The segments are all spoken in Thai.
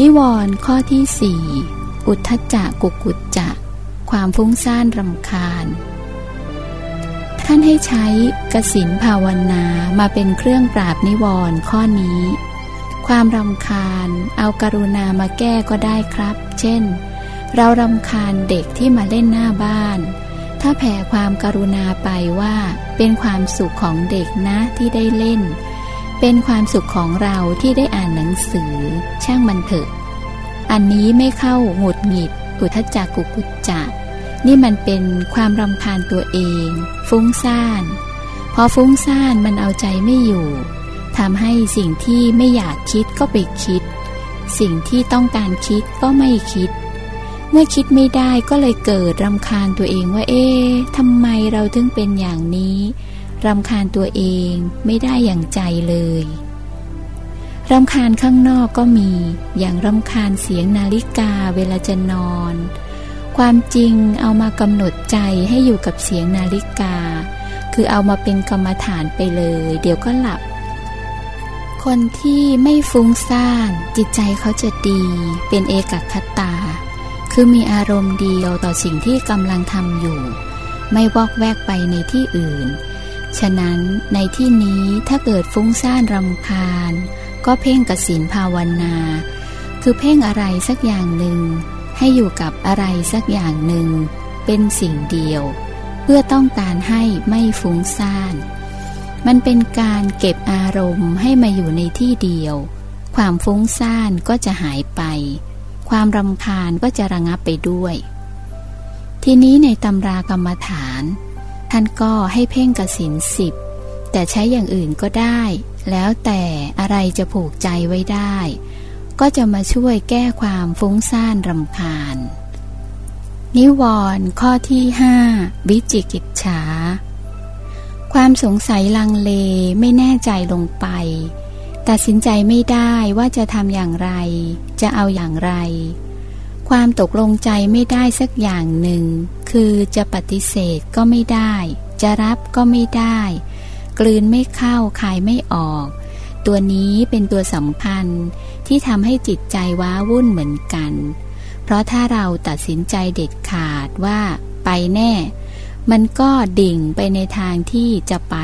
นิวรณ์ข้อที่สี่อุทธจักกุกุจจะ ความฟุ้งซ่านรำคาญ ท่านให้ใช้กสินภาวนามาเป็นเครื่องปราบนิวรณ์ข้อนี้ ความรำคาญเอาการุณามาแก้ก็ได้ครับ เช่น เรารำคาญเด็กที่มาเล่นหน้าบ้าน ถ้าแผ่ความการุณาไปว่าเป็นความสุขของเด็กนะที่ได้เล่น เป็นความสุขของเราที่ได้อ่านหนังสือ ช่างมันเถอะ อันนี้ไม่เข้าหงุดหงิด อุทจักกุกุจจะนี่มันเป็นความรำคาญตัวเอง ฟุ้งซ่าน พอฟุ้งซ่านมันเอาใจไม่อยู่ทำให้สิ่งที่ไม่อยากคิดก็ไปคิด สิ่งที่ต้องการคิดก็ไม่คิด เมื่อคิดไม่ได้ก็เลยเกิดรำคาญตัวเองว่า เอ๊ะทำไมเราถึงเป็นอย่างนี้ รำคาญตัวเองไม่ได้อย่างใจเลยรำคาญข้างนอกก็มี อย่างรำคาญเสียงนาฬิกาเวลาจะนอน ความจริงเอามากำหนดใจให้อยู่กับเสียงนาฬิกา คือเอามาเป็นกรรมฐานไปเลย เดี๋ยวก็หลับ คนที่ไม่ฟุ้งซ่านจิตใจเขาจะดี เป็นเอกคตา คือมีอารมณ์เดียวต่อสิ่งที่กำลังทำอยู่ ไม่วอกแวกไปในที่อื่น ฉะนั้นในที่นี้ถ้าเกิดฟุ้งซ่านรำคาญ ก็เพ่งกสินภาวนา คือเพ่งอะไรสักอย่างหนึ่ง ให้อยู่กับอะไรสักอย่างหนึ่ง เป็นสิ่งเดียว เพื่อต้องการให้ไม่ฟุ้งซ่าน มันเป็นการเก็บอารมณ์ให้มาอยู่ในที่เดียว ความฟุ้งซ่านก็จะหายไป ความรำคาญก็จะระงับไปด้วย ทีนี้ในตำรากรรมฐาน ท่านก็ให้เพ่งกสินสิบแต่ใช้อย่างอื่นก็ได้ แล้วแต่อะไรจะผูกใจไว้ได้ ก็จะมาช่วยแก้ความฟุ้งซ่านรำคาญ นิวรณ์ข้อที่ห้าวิจิกิจฉา ความสงสัยลังเลไม่แน่ใจลงไป ตัดสินใจไม่ได้ว่าจะทำอย่างไร จะเอาอย่างไร ความตกลงใจไม่ได้สักอย่างหนึ่ง คือจะปฏิเสธก็ไม่ได้ จะรับก็ไม่ได้ กลืนไม่เข้าคายไม่ออก ตัวนี้เป็นตัวสำคัญที่ทำให้จิตใจว้าวุ่นเหมือนกัน เพราะถ้าเราตัดสินใจเด็ดขาดว่าไปแน่ มันก็ดิ่งไปในทางที่จะไป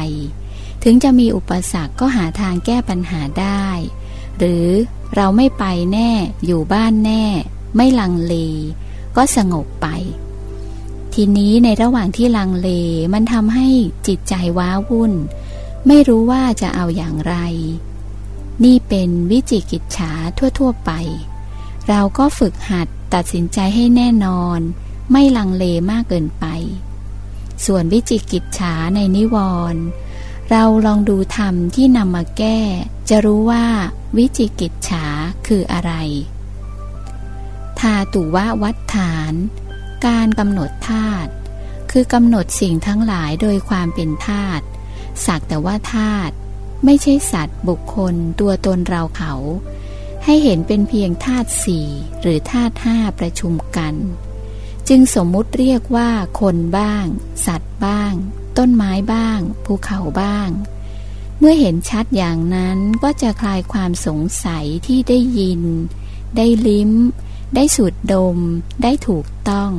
ถึงจะมีอุปสรรคก็หาทางแก้ปัญหาได้ หรือเราไม่ไปแน่ อยู่บ้านแน่ ไม่ลังเล ก็สงบไป ทีนี้ในระหว่างที่ลังเลมันทำให้จิตใจว้าวุ่น ไม่รู้ว่าจะเอาอย่างไร นี่เป็นวิจิกิจฉาทั่วๆไป เราก็ฝึกหัดตัดสินใจให้แน่นอน ไม่ลังเลมากเกินไป ส่วนวิจิกิจฉาในนิวรณ์เราลองดูธรรมที่นำมาแก้ จะรู้ว่าวิจิกิจฉาคืออะไร ทาตุวะวัฏฐาน การกำหนดธาตุคือกำหนดสิ่งทั้งหลายโดยความเป็นธาตุสักแต่ว่าธาตุไม่ใช่สัตว์บุคคลตัวตนเราเขา ให้เห็นเป็นเพียงธาตุสี่หรือธาตุห้าประชุมกัน จึงสมมุติเรียกว่าคนบ้าง สัตว์บ้าง ต้นไม้บ้าง ภูเขาบ้าง เมื่อเห็นชัดอย่างนั้นก็จะคลายความสงสัยที่ได้ยิน ได้ลิ้ม ได้สูดดม ได้ถูกต้อง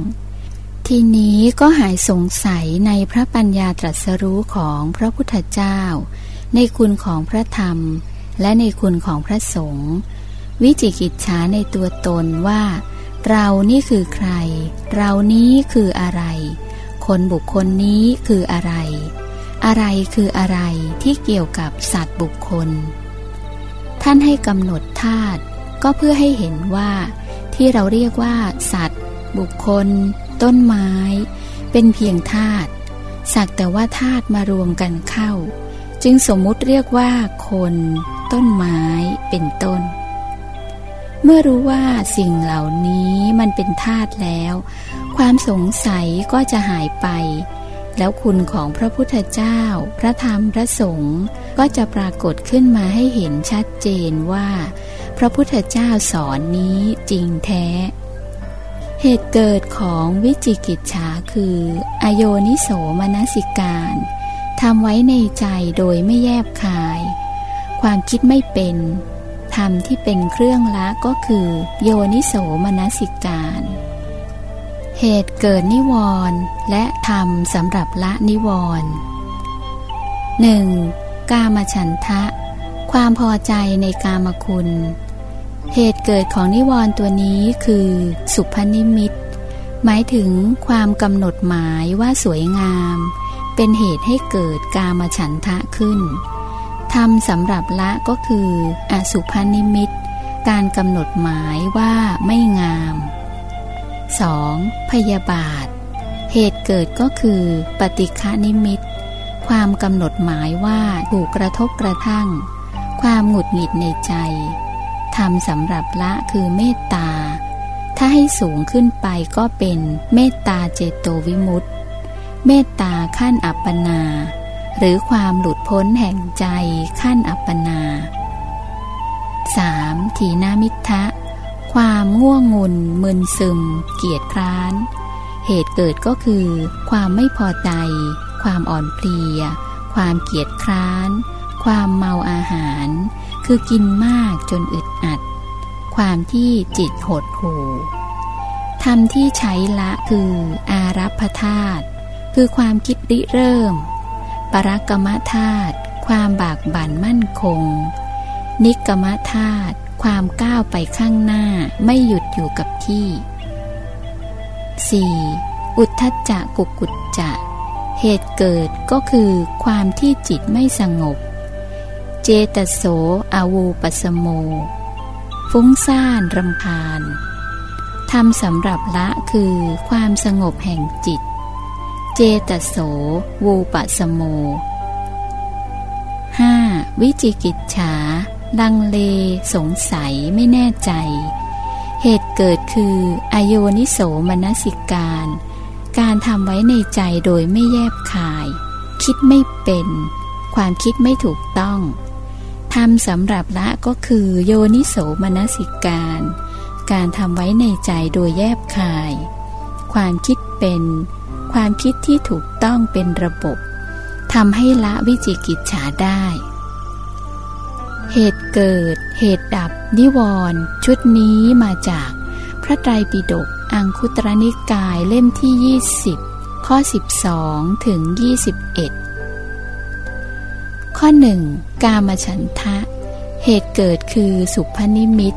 ทีนี้ก็หายสงสัยในพระปัญญาตรัสรู้ของพระพุทธเจ้า ในคุณของพระธรรม และในคุณของพระสงฆ์วิจิกิจฉาในตัวตนว่า เรานี่คือใคร เรานี้คืออะไร คนบุคคลนี้คืออะไร อะไรคืออะไรที่เกี่ยวกับสัตว์บุคคล ท่านให้กำหนดธาตุก็เพื่อให้เห็นว่า ที่เราเรียกว่า สัตว์ บุคคล ต้นไม้ เป็นเพียงธาตุสักแต่ว่าธาตุมารวมกันเข้า จึงสมมุติเรียกว่า คน ต้นไม้ เป็นต้น เมื่อรู้ว่าสิ่งเหล่านี้มันเป็นธาตุแล้ว ความสงสัยก็จะหายไป แล้วคุณของพระพุทธเจ้า พระธรรมพระสงฆ์ก็จะปรากฏขึ้นมาให้เห็นชัดเจนว่า ระพุทธเจ้าสอนนี้จริงแท้ เหตุเกิดของวิจิกิจฉาคือ อโยนิโสมนสิการทำไว้ในใจโดยไม่แยบคาย ความคิดไม่เป็นธรรมที่เป็นเครื่องละก็คือ โยนิโสมนสิการ เหตุเกิดนิวรณ์และธรรมสำหรับละนิวรณ์หนึ่งกามฉันทะ ความพอใจในกามคุณ เหตุเกิดของนิวรณ์ตัวนี้คือ สุพนิมิต หมายถึงความกำหนดหมายว่าสวยงาม เป็นเหตุให้เกิดกามฉันทะขึ้นธรรมสำหรับละก็คืออสุพนิมิต การกำหนดหมายว่าไม่งาม 2. พยาบาท เหตุเกิดก็คือปฏิฆานิมิต ความกำหนดหมายว่าถูกกระทบกระทั่ง ความหงุดหงิดในใจ ธรรมสำหรับละคือเมตตา ถ้าให้สูงขึ้นไปก็เป็นเมตตาเจโตวิมุตติ เมตตาขั้นอัปปนา หรือความหลุดพ้นแห่งใจขั้นอัปปนา 3. ถีนามิทะ ความง่วงงุนมึนซึม เกียจคร้าน เหตุเกิดก็คือ ความไม่พอใจ ความอ่อนเพลีย ความเกียจคร้าน ความเมาอาหาร คือกินมากจนอึดอัด ความที่จิตหดหูทำที่ใช้ละคืออารัพธาตุคือความคิดริเริ่ม ปรักรรมธาตุความบากบั่นมั่นคง นิกรรมธาตุความก้าวไปข้างหน้าไม่หยุดอยู่กับที่ 4. อุทธจักกุกุจจะ เหตุเกิดก็คือความที่จิตไม่สงบ เจตโสอาวูปสโม ฟุ้งซ่านรำคาญทำสำหรับละคือความสงบแห่งจิต เจตโสวูปสโม 5. วิจิกิจฉา ลังเล สงสัยไม่แน่ใจ เหตุเกิดคืออโยนิโสมนสิการ การทำไว้ในใจโดยไม่แยบคาย คิดไม่เป็น ความคิดไม่ถูกต้อง ทำสำหรับละก็คือโยนิโสมนสิการ การทำไว้ในใจโดยแยบคาย ความคิดเป็น ความคิดที่ถูกต้องเป็นระบบทำให้ละวิจิกิจฉาได้ เหตุเกิด เหตุดับ นิวรณ์ชุดนี้มาจาก พระไตรปิฎกอังคุตรนิกายเล่มที่ 20 ข้อ 12 ถึง 21 ข้อ 1. กามฉันทะ เหตุเกิดคือสุพนิมิต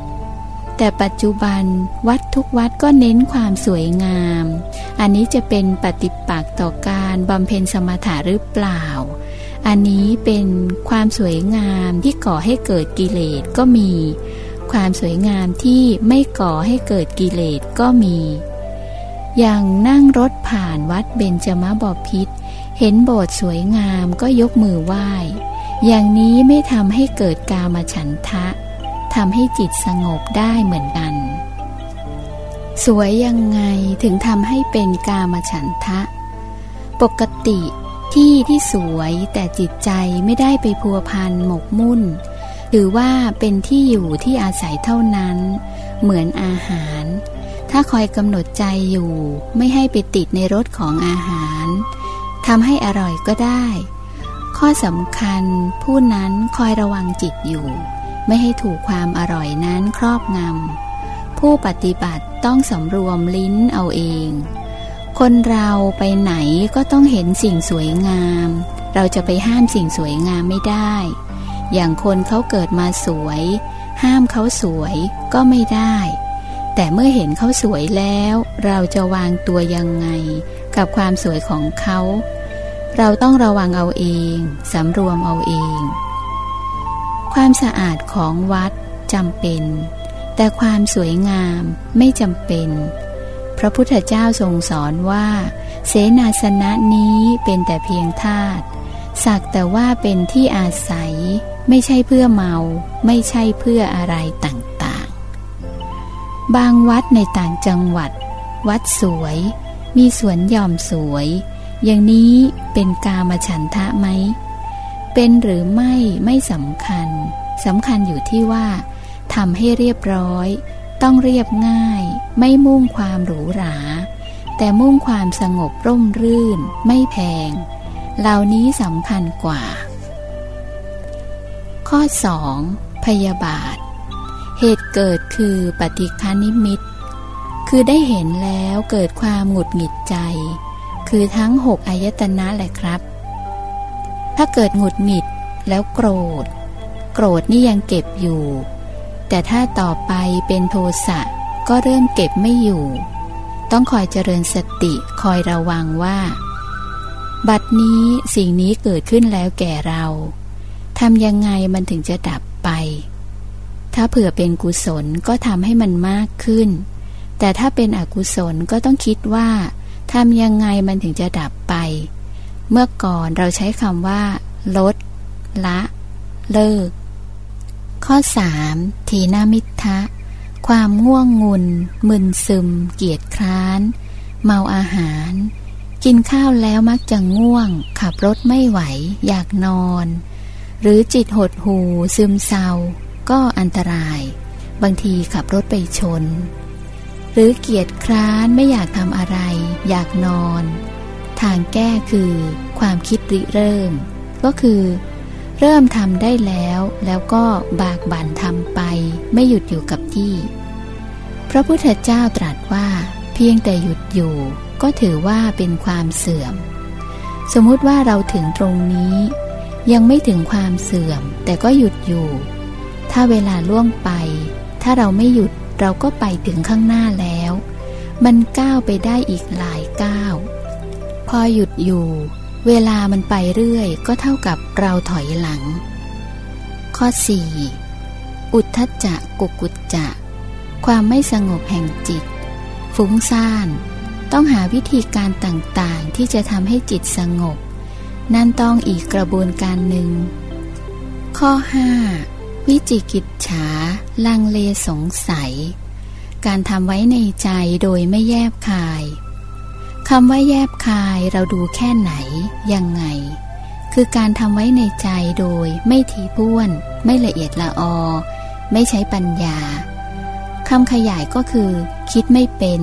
แต่ปัจจุบันวัดทุกวัดก็เน้นความสวยงาม อันนี้จะเป็นปฏิปักษ์ต่อการบำเพ็ญสมถะหรือเปล่า อันนี้เป็นความสวยงามที่ก่อให้เกิดกิเลสก็มี ความสวยงามที่ไม่ก่อให้เกิดกิเลสก็มี อย่างนั่งรถผ่านวัดเบญจมบพิษเห็นโบสถ์สวยงามก็ยกมือไหว้ อย่างนี้ไม่ทำให้เกิดกามฉันทะทำให้จิตสงบได้เหมือนกัน สวยยังไงถึงทำให้เป็นกามฉันทะ ปกติที่ที่สวยแต่จิตใจไม่ได้ไปพัวพันหมกมุ่น หรือว่าเป็นที่อยู่ที่อาศัยเท่านั้น เหมือนอาหาร ถ้าคอยกำหนดใจอยู่ ไม่ให้ไปติดในรสของอาหารทำให้อร่อยก็ได้ ข้อสำคัญผู้นั้นคอยระวังจิตอยู่ ไม่ให้ถูกความอร่อยนั้นครอบงำ ผู้ปฏิบัติต้องสำรวมลิ้นเอาเอง คนเราไปไหนก็ต้องเห็นสิ่งสวยงาม เราจะไปห้ามสิ่งสวยงามไม่ได้ อย่างคนเขาเกิดมาสวย ห้ามเขาสวยก็ไม่ได้ แต่เมื่อเห็นเขาสวยแล้ว เราจะวางตัวยังไง กับความสวยของเขา เราต้องระวังเอาเองสำรวมเอาเอง ความสะอาดของวัดจำเป็น แต่ความสวยงามไม่จำเป็น พระพุทธเจ้าทรงสอนว่า เสนาสนะนี้เป็นแต่เพียงธาตุสักแต่ว่าเป็นที่อาศัย ไม่ใช่เพื่อเมา ไม่ใช่เพื่ออะไรต่างๆ บางวัดในต่างจังหวัด วัดสวย มีสวนยอมสวย อย่างนี้เป็นกามฉันทะไหม เป็นหรือไม่ไม่สำคัญสำคัญอยู่ที่ว่าทำให้เรียบร้อย ต้องเรียบง่าย ไม่มุ่งความหรูหรา แต่มุ่งความสงบร่มรื่น ไม่แพง เหล่านี้สำคัญกว่า ข้อ 2. พยาบาท เหตุเกิดคือปฏิคานิมิต คือได้เห็นแล้วเกิดความหงุดหงิดใจ คือทั้งหกอายตนะแหละครับ ถ้าเกิดหงุดหงิดแล้วโกรธ โกรธนี่ยังเก็บอยู่ แต่ถ้าต่อไปเป็นโทสะก็เริ่มเก็บไม่อยู่ ต้องคอยเจริญสติคอยระวังว่า บัดนี้สิ่งนี้เกิดขึ้นแล้วแก่เราทำยังไงมันถึงจะดับไป ถ้าเผื่อเป็นกุศลก็ทำให้มันมากขึ้น แต่ถ้าเป็นอกุศลก็ต้องคิดว่า ทำยังไงมันถึงจะดับไป เมื่อก่อนเราใช้คำว่า ลด ละ เลิก ข้อสามทีนามิทะ ความง่วงงุน มึนซึม เกียจคร้าน เมาอาหาร กินข้าวแล้วมักจะง่วง ขับรถไม่ไหว อยากนอน หรือจิตหดหู ซึมเศร้า ก็อันตราย บางทีขับรถไปชน หรือเกียจคร้านไม่อยากทำอะไร อยากนอน ทางแก้คือความคิดริเริ่ม ก็คือ เริ่มทำได้แล้วแล้วก็บากบั่นทำไป ไม่หยุดอยู่กับที่ พระพุทธเจ้าตรัสว่า เพียงแต่หยุดอยู่ ก็ถือว่าเป็นความเสื่อม สมมุติว่าเราถึงตรงนี้ ยังไม่ถึงความเสื่อม แต่ก็หยุดอยู่ ถ้าเวลาล่วงไป ถ้าเราไม่หยุด เราก็ไปถึงข้างหน้าแล้ว มันก้าวไปได้อีกหลายก้าว พอหยุดอยู่ เวลามันไปเรื่อยก็เท่ากับเราถอยหลัง ข้อ 4. อุทธจักกุกุจจะ ความไม่สงบแห่งจิต ฟุ้งซ่าน ต้องหาวิธีการต่างๆ ที่จะทำให้จิตสงบ นั่นต้องอีกกระบวนการหนึ่ง ข้อ 5. วิจิกิจฉา ลังเลสงสัย การทำไว้ในใจโดยไม่แยบคายคำว่าแยบคายเราดูแค่ไหน ยังไง คือการทำไว้ในใจโดยไม่ถี่พ้วน ไม่ละเอียดละออ ไม่ใช้ปัญญาคำขยายก็คือ คิดไม่เป็น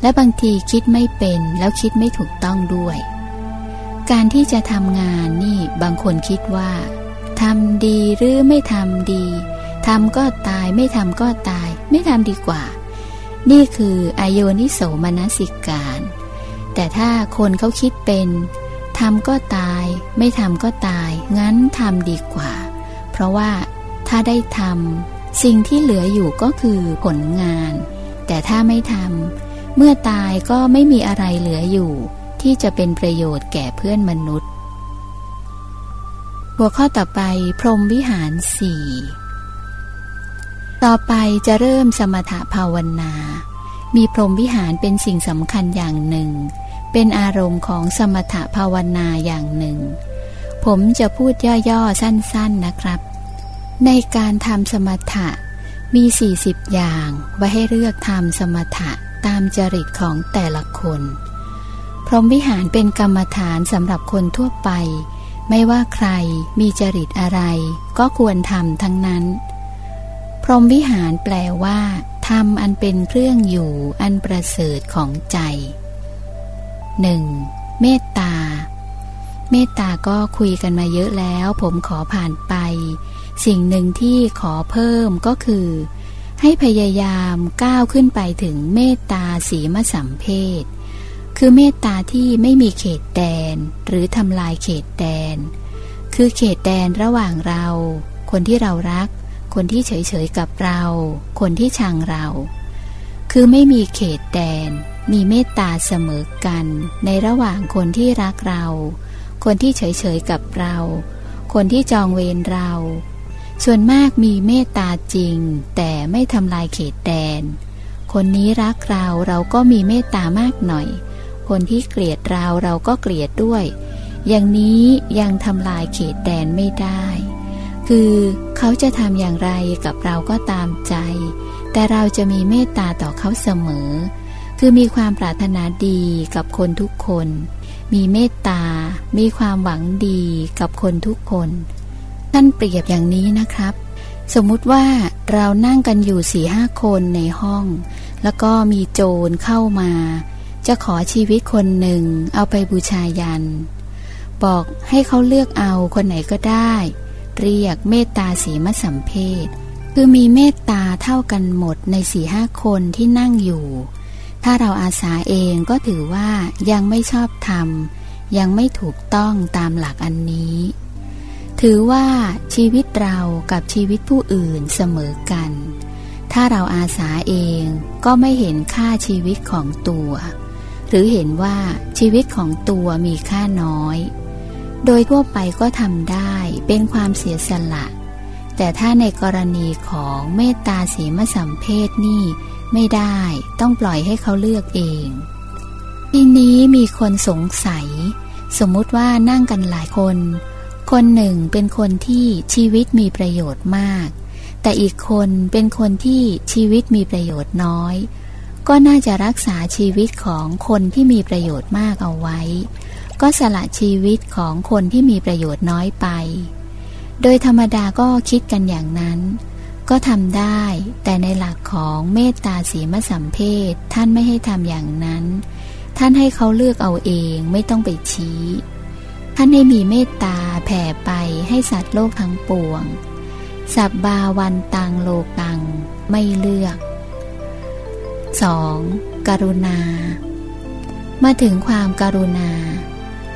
และบางทีคิดไม่เป็น แล้วคิดไม่ถูกต้องด้วย การที่จะทำงานนี่บางคนคิดว่า ทำดีหรือไม่ทำดีทำก็ตายไม่ทำก็ตาย ไม่ทำดีกว่า นี่คืออโยนิโสมนสิการ แต่ถ้าคนเขาคิดเป็นทำก็ตาย ไม่ทำก็ตาย งั้นทำดีกว่า เพราะว่าถ้าได้ทำสิ่งที่เหลืออยู่ก็คือผลงาน แต่ถ้าไม่ทำเมื่อตายก็ไม่มีอะไรเหลืออยู่ ที่จะเป็นประโยชน์แก่เพื่อนมนุษย์ หัวข้อต่อไปพรหมวิหารสี่ต่อไปจะเริ่มสมถภาวนา มีพรหมวิหารเป็นสิ่งสำคัญอย่างหนึ่ง เป็นอารมณ์ของสมถภาวนาอย่างหนึ่ง ผมจะพูดย่อๆสั้นๆนะครับ ในการทำสมถะมี 40 อย่างไว้ให้เลือกทำสมถะตามจริตของแต่ละคน พรหมวิหารเป็นกรรมฐานสำหรับคนทั่วไป ไม่ว่าใครมีจริตอะไร ก็ควรทำทั้งนั้น พรหมวิหารแปลว่าทำอันเป็นเครื่องอยู่อันประเสริฐของใจหนึ่งเมตตา เมตตาก็คุยกันมาเยอะแล้ว ผมขอผ่านไป สิ่งหนึ่งที่ขอเพิ่มก็คือ ให้พยายามก้าวขึ้นไปถึงเมตตาสีมสัมเพศ คือเมตตาที่ไม่มีเขตแดน หรือทำลายเขตแดน คือเขตแดนระหว่างเรา คนที่เรารัก คนที่เฉยๆกับเรา คนที่ชังเรา คือไม่มีเขตแดน มีเมตตาเสมอกัน ในระหว่างคนที่รักเรา คนที่เฉยๆกับเรา คนที่จองเวรเรา ส่วนมากมีเมตตาจริง แต่ไม่ทำลายเขตแดน คนนี้รักเราเราก็มีเมตตามากหน่อย คนที่เกลียดเราเราก็เกลียดด้วย อย่างนี้ยังทำลายเขตแดนไม่ได้ คือเขาจะทำอย่างไรกับเราก็ตามใจ แต่เราจะมีเมตตาต่อเขาเสมอ คือมีความปรารถนาดีกับคนทุกคน มีเมตตา มีความหวังดีกับคนทุกคนท่านเปรียบอย่างนี้นะครับ สมมุติว่าเรานั่งกันอยู่สี่ห้าคนในห้อง แล้วก็มีโจรเข้ามา จะขอชีวิตคนหนึ่งเอาไปบูชายัน บอกให้เขาเลือกเอาคนไหนก็ได้ เรียกเมตตาสีมสัมเพศคือมีเมตตาเท่ากันหมดในสี่ห้าคนที่นั่งอยู่ ถ้าเราอาสาเองก็ถือว่ายังไม่ชอบธรรม ยังไม่ถูกต้องตามหลักอันนี้ ถือว่าชีวิตเรากับชีวิตผู้อื่นเสมอกัน ถ้าเราอาสาเองก็ไม่เห็นค่าชีวิตของตัว หรือเห็นว่าชีวิตของตัวมีค่าน้อย โดยทั่วไปก็ทำได้เป็นความเสียสละ แต่ถ้าในกรณีของเมตตาสีมสัมเพศนี่ไม่ได้ต้องปล่อยให้เขาเลือกเอง ทีนี้มีคนสงสัย สมมุติว่านั่งกันหลายคน คนหนึ่งเป็นคนที่ชีวิตมีประโยชน์มาก แต่อีกคนเป็นคนที่ชีวิตมีประโยชน์น้อย ก็น่าจะรักษาชีวิตของคนที่มีประโยชน์มากเอาไว้ ก็สละชีวิตของคนที่มีประโยชน์น้อยไป โดยธรรมดาก็คิดกันอย่างนั้น ก็ทำได้ แต่ในหลักของเมตตาสีมสัมเพศท่านไม่ให้ทำอย่างนั้น ท่านให้เขาเลือกเอาเองไม่ต้องไปชี้ ท่านให้มีเมตตาแผ่ไปให้สัตว์โลกทั้งปวง สับบาวันตังโลกังไม่เลือก 2. กรุณา มาถึงความการุณา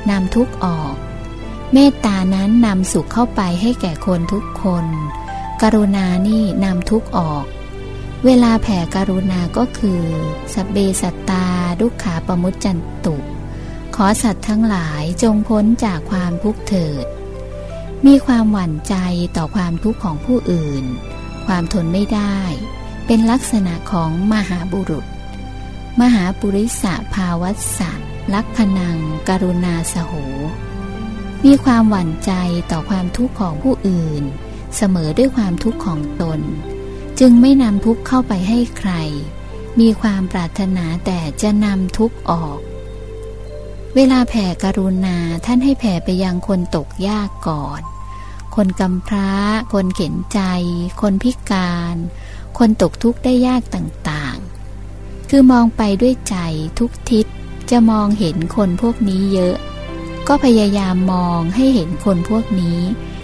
นำทุกออก เมตตานั้นนำสุขเข้าไปให้แก่คนทุกคน กรุณานี่นำทุกออก เวลาแผ่กรุณาก็คือสเบสตาดุขาปมุจจันตุ ขอสัตว์ทั้งหลายจงพ้นจากความทุกข์เถิด มีความหวั่นใจต่อความทุกข์ของผู้อื่น ความทนไม่ได้ เป็นลักษณะของมหาบุรุษ มหาปุริสะภาวัสสะลักพนังกรุณาสโห มีความหวั่นใจต่อความทุกข์ของผู้อื่น เสมอด้วยความทุกข์ของตน จึงไม่นำทุกข์เข้าไปให้ใคร มีความปรารถนาแต่จะนำทุกข์ออก เวลาแผ่กรุณาท่านให้แผ่ไปยังคนตกยากก่อน คนกำพร้า คนเข็นใจ คนพิการ คนตกทุกข์ได้ยากต่างๆ คือมองไปด้วยใจทุกทิศจะมองเห็นคนพวกนี้เยอะ ก็พยายามมองให้เห็นคนพวกนี้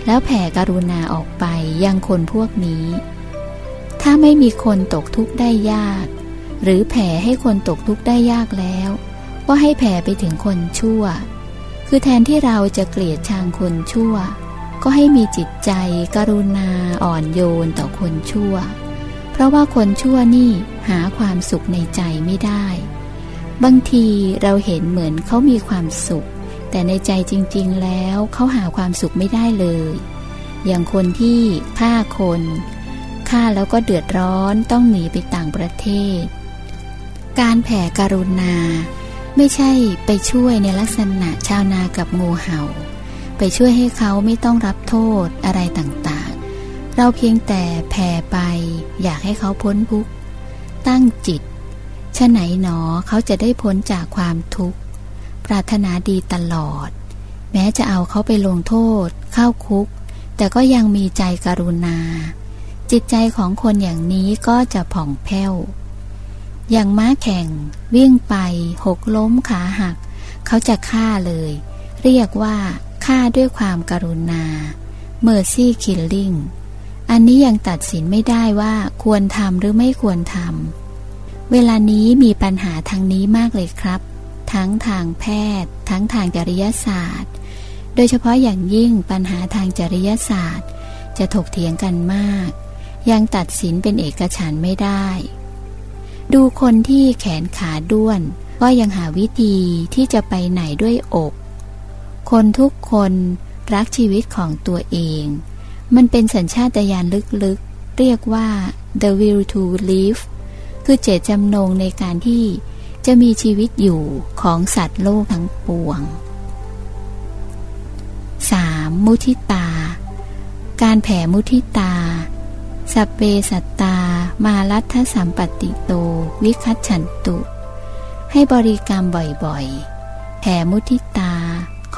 แล้วแผ่กรุณาออกไปยังคนพวกนี้ ถ้าไม่มีคนตกทุกข์ได้ยาก หรือแผ่ให้คนตกทุกข์ได้ยากแล้ว ก็ให้แผ่ไปถึงคนชั่ว คือแทนที่เราจะเกลียดชังคนชั่ว ก็ให้มีจิตใจกรุณาอ่อนโยนต่อคนชั่ว เพราะว่าคนชั่วนี่หาความสุขในใจไม่ได้ บางทีเราเห็นเหมือนเขามีความสุข แต่ในใจจริง ๆ แล้วเขาหาความสุขไม่ได้เลย อย่างคนที่ฆ่าคนฆ่าแล้วก็เดือดร้อนต้องหนีไปต่างประเทศ การแผ่กรุณา ไม่ใช่ไปช่วยในลักษณะชาวนากับงูเหา่า ไปช่วยให้เขาไม่ต้องรับโทษอะไรต่างๆ เราเพียงแต่แผ่ไปอยากให้เขาพ้นทุกข์ตั้งจิตชะไหนหนอเขาจะได้พ้นจากความทุกข์ ปรารถนาดีตลอด แม้จะเอาเขาไปลงโทษ เข้าคุก แต่ก็ยังมีใจกรุณา จิตใจของคนอย่างนี้ก็จะผ่องแผ้ว อย่างม้าแข่ง วิ่งไป หกล้มขาหัก เขาจะฆ่าเลย เรียกว่าฆ่าด้วยความกรุณา mercy killing อันนี้ยังตัดสินไม่ได้ว่าควรทำหรือไม่ควรทำ เวลานี้มีปัญหาทางนี้มากเลยครับ ทั้งทางแพทย์ ทั้งทางจริยศาสตร์ โดยเฉพาะอย่างยิ่งปัญหาทางจริยศาสตร์ จะถกเถียงกันมาก ยังตัดสินเป็นเอกฉันไม่ได้ ดูคนที่แขนขาด้วนก็ยังหาวิธีที่จะไปไหนด้วยอก คนทุกคนรักชีวิตของตัวเอง มันเป็นสัญชาตญาณลึกๆ เรียกว่า the will to live คือเจตจำนงในการที่จะมีชีวิตอยู่ของสัตว์โลกทั้งปวง 3. มุทิตา การแผ่มุทิตา สัพเปสัตตา มาลัทธสัมปติโต วิคัตฉันตุ ให้บริกรรมบ่อยๆ แผ่มุทิตา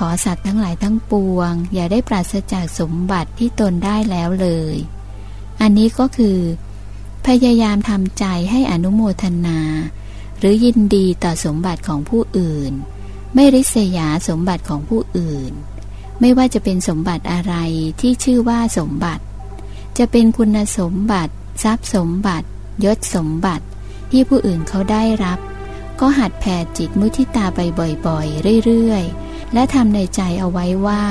ขอสัตว์ทั้งหลายทั้งปวง อย่าได้ปราศจากสมบัติที่ตนได้แล้วเลย อันนี้ก็คือ พยายามทำใจให้อนุโมทนา หรือยินดีต่อสมบัติของผู้อื่น ไม่ริษยาสมบัติของผู้อื่น ไม่ว่าจะเป็นสมบัติอะไรที่ชื่อว่าสมบัติ จะเป็นคุณสมบัติ ทรัพย์สมบัติ ยศสมบัติที่ผู้อื่นเขาได้รับ ก็หัดแผ่จิตมุทิตาไปบ่อยๆ เรื่อยๆ และทำในใจเอาไว้ว่า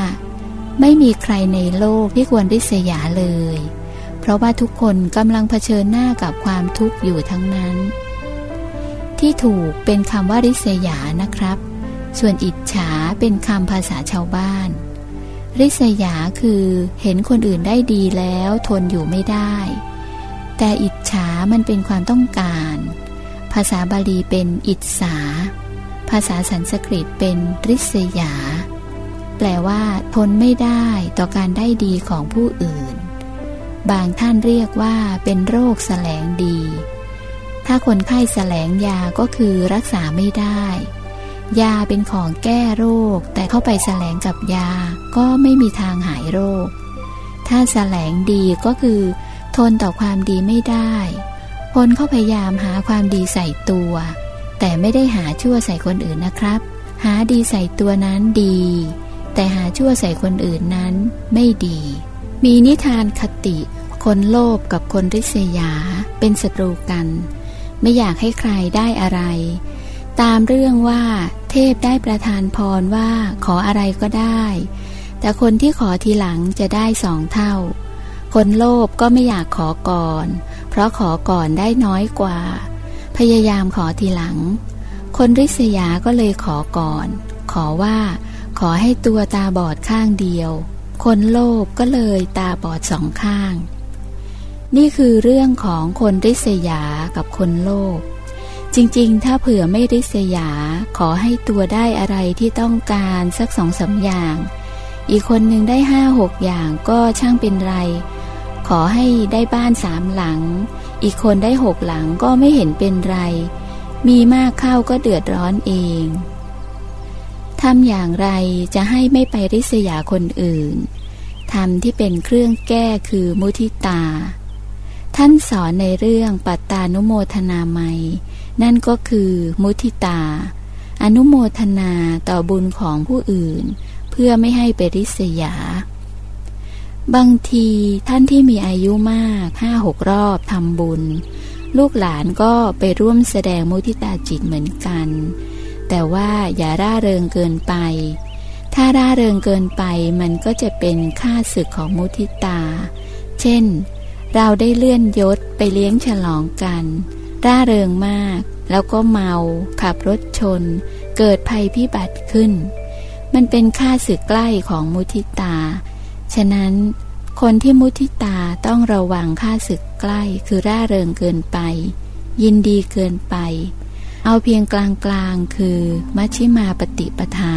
ไม่มีใครในโลกที่ควรริษยาเลย เพราะว่าทุกคนกำลังเผชิญหน้ากับความทุกข์อยู่ทั้งนั้น ที่ถูกเป็นคำว่าริษยานะครับ ส่วนอิจฉาเป็นคำภาษาชาวบ้าน ริษยาคือเห็นคนอื่นได้ดีแล้วทนอยู่ไม่ได้ แต่อิจฉามันเป็นความต้องการ ภาษาบาลีเป็นอิจฉา ภาษาสันสกฤตเป็นริษยา แปลว่าทนไม่ได้ต่อการได้ดีของผู้อื่น บางท่านเรียกว่าเป็นโรคแสลงดี ถ้าคนไข้แสลงยาก็คือรักษาไม่ได้ ยาเป็นของแก้โรค แต่เข้าไปแสลงกับยาก็ไม่มีทางหายโรค ถ้าแสลงดีก็คือ ทนต่อความดีไม่ได้ คนเข้าพยายามหาความดีใส่ตัว แต่ไม่ได้หาชั่วใส่คนอื่นนะครับ หาดีใส่ตัวนั้นดี แต่หาชั่วใส่คนอื่นนั้นไม่ดี มีนิทานคติ คนโลภกับคนริษยา เป็นศัตรูกัน ไม่อยากให้ใครได้อะไร ตามเรื่องว่า เทพได้ประทานพรว่าขออะไรก็ได้ แต่คนที่ขอทีหลังจะได้สองเท่า คนโลภก็ไม่อยากขอก่อน เพราะขอก่อนได้น้อยกว่า พยายามขอทีหลัง คนริษยาก็เลยขอก่อน ขอว่า ขอให้ตัวตาบอดข้างเดียว คนโลภก็เลยตาบอดสองข้าง นี่คือเรื่องของคนริษยากับคนโลภจริงๆ ถ้าเผื่อไม่ริษยา ขอให้ตัวได้อะไรที่ต้องการสักสองสาอย่าง อีกคนหนึ่งได้ห้าหกอย่างก็ช่างเป็นไร ขอให้ได้บ้านสามหลัง อีกคนได้หกหลังก็ไม่เห็นเป็นไร มีมากเข้าก็เดือดร้อนเองทำอย่างไรจะให้ไม่ไปริษยาคนอื่นทำที่เป็นเครื่องแก้คือมุทิตา ท่านสอนในเรื่องปัตตานุโมทนาไมนั่นก็คือมุทิตา อนุโมทนาต่อบุญของผู้อื่น เพื่อไม่ให้ไปริษยา บางทีท่านที่มีอายุมากห้าหกรอบทำบุญ ลูกหลานก็ไปร่วมแสดงมุทิตาจิตเหมือนกัน แต่ว่าอย่าร่าเริงเกินไป ถ้าร่าเริงเกินไปมันก็จะเป็นค่าศึกของมุทิตา เช่น เราได้เลื่อนยศไปเลี้ยงฉลองกัน ร่าเริงมาก แล้วก็เมาขับรถชน เกิดภัยพิบัติขึ้น มันเป็นค่าศึกใกล้ของมุทิตา ฉะนั้น คนที่มุทิตาต้องระวังค่าศึกใกล้คือร่าเริงเกินไป ยินดีเกินไป เอาเพียงกลางกลางคือมัชชิมาปฏิปทา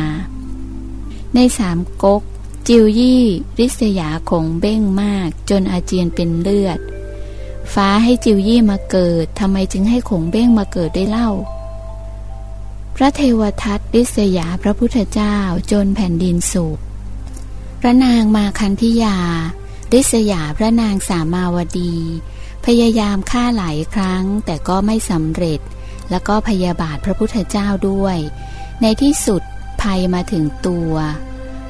ในสามก๊กจิวยี่ริษยาคงเบ้งมากจนอาเจียนเป็นเลือด ฟ้าให้จิวยี่มาเกิดทำไมจึงให้คงเบ้งมาเกิดได้เล่า พระเทวทัตริษยาพระพุทธเจ้าจนแผ่นดินสูบ พระนางมาคันธิยาริษยาพระนางสามาวดี พยายามฆ่าหลายครั้งแต่ก็ไม่สำเร็จ แล้วก็พยาบาทพระพุทธเจ้าด้วย ในที่สุดภัยมาถึงตัว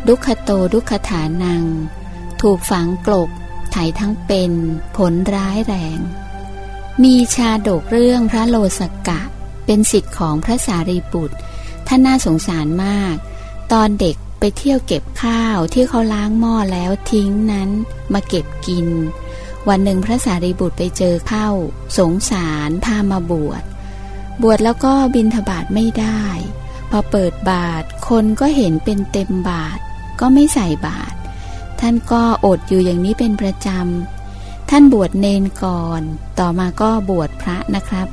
ดุขโตดุขฐานัง ถูกฝังกลบไถทั้งเป็นผลร้ายแรง มีชาดกเรื่องพระโลสกะ เป็นสิทธิ์ของพระสารีบุตรท่านน่าสงสารมาก ตอนเด็ก ไปเที่ยวเก็บข้าวที่เขาล้างหม้อแล้วทิ้งนั้นมาเก็บกิน วันหนึ่งพระสารีบุตรไปเจอเข้า สงสารพามาบวช บวชแล้วก็บินทบาทไม่ได้ พอเปิดบาทคนก็เห็นเป็นเต็มบาท ก็ไม่ใส่บาท ท่านก็อดอยู่อย่างนี้เป็นประจำ ท่านบวชเนนก่อน ต่อมาก็บวชพระนะครับ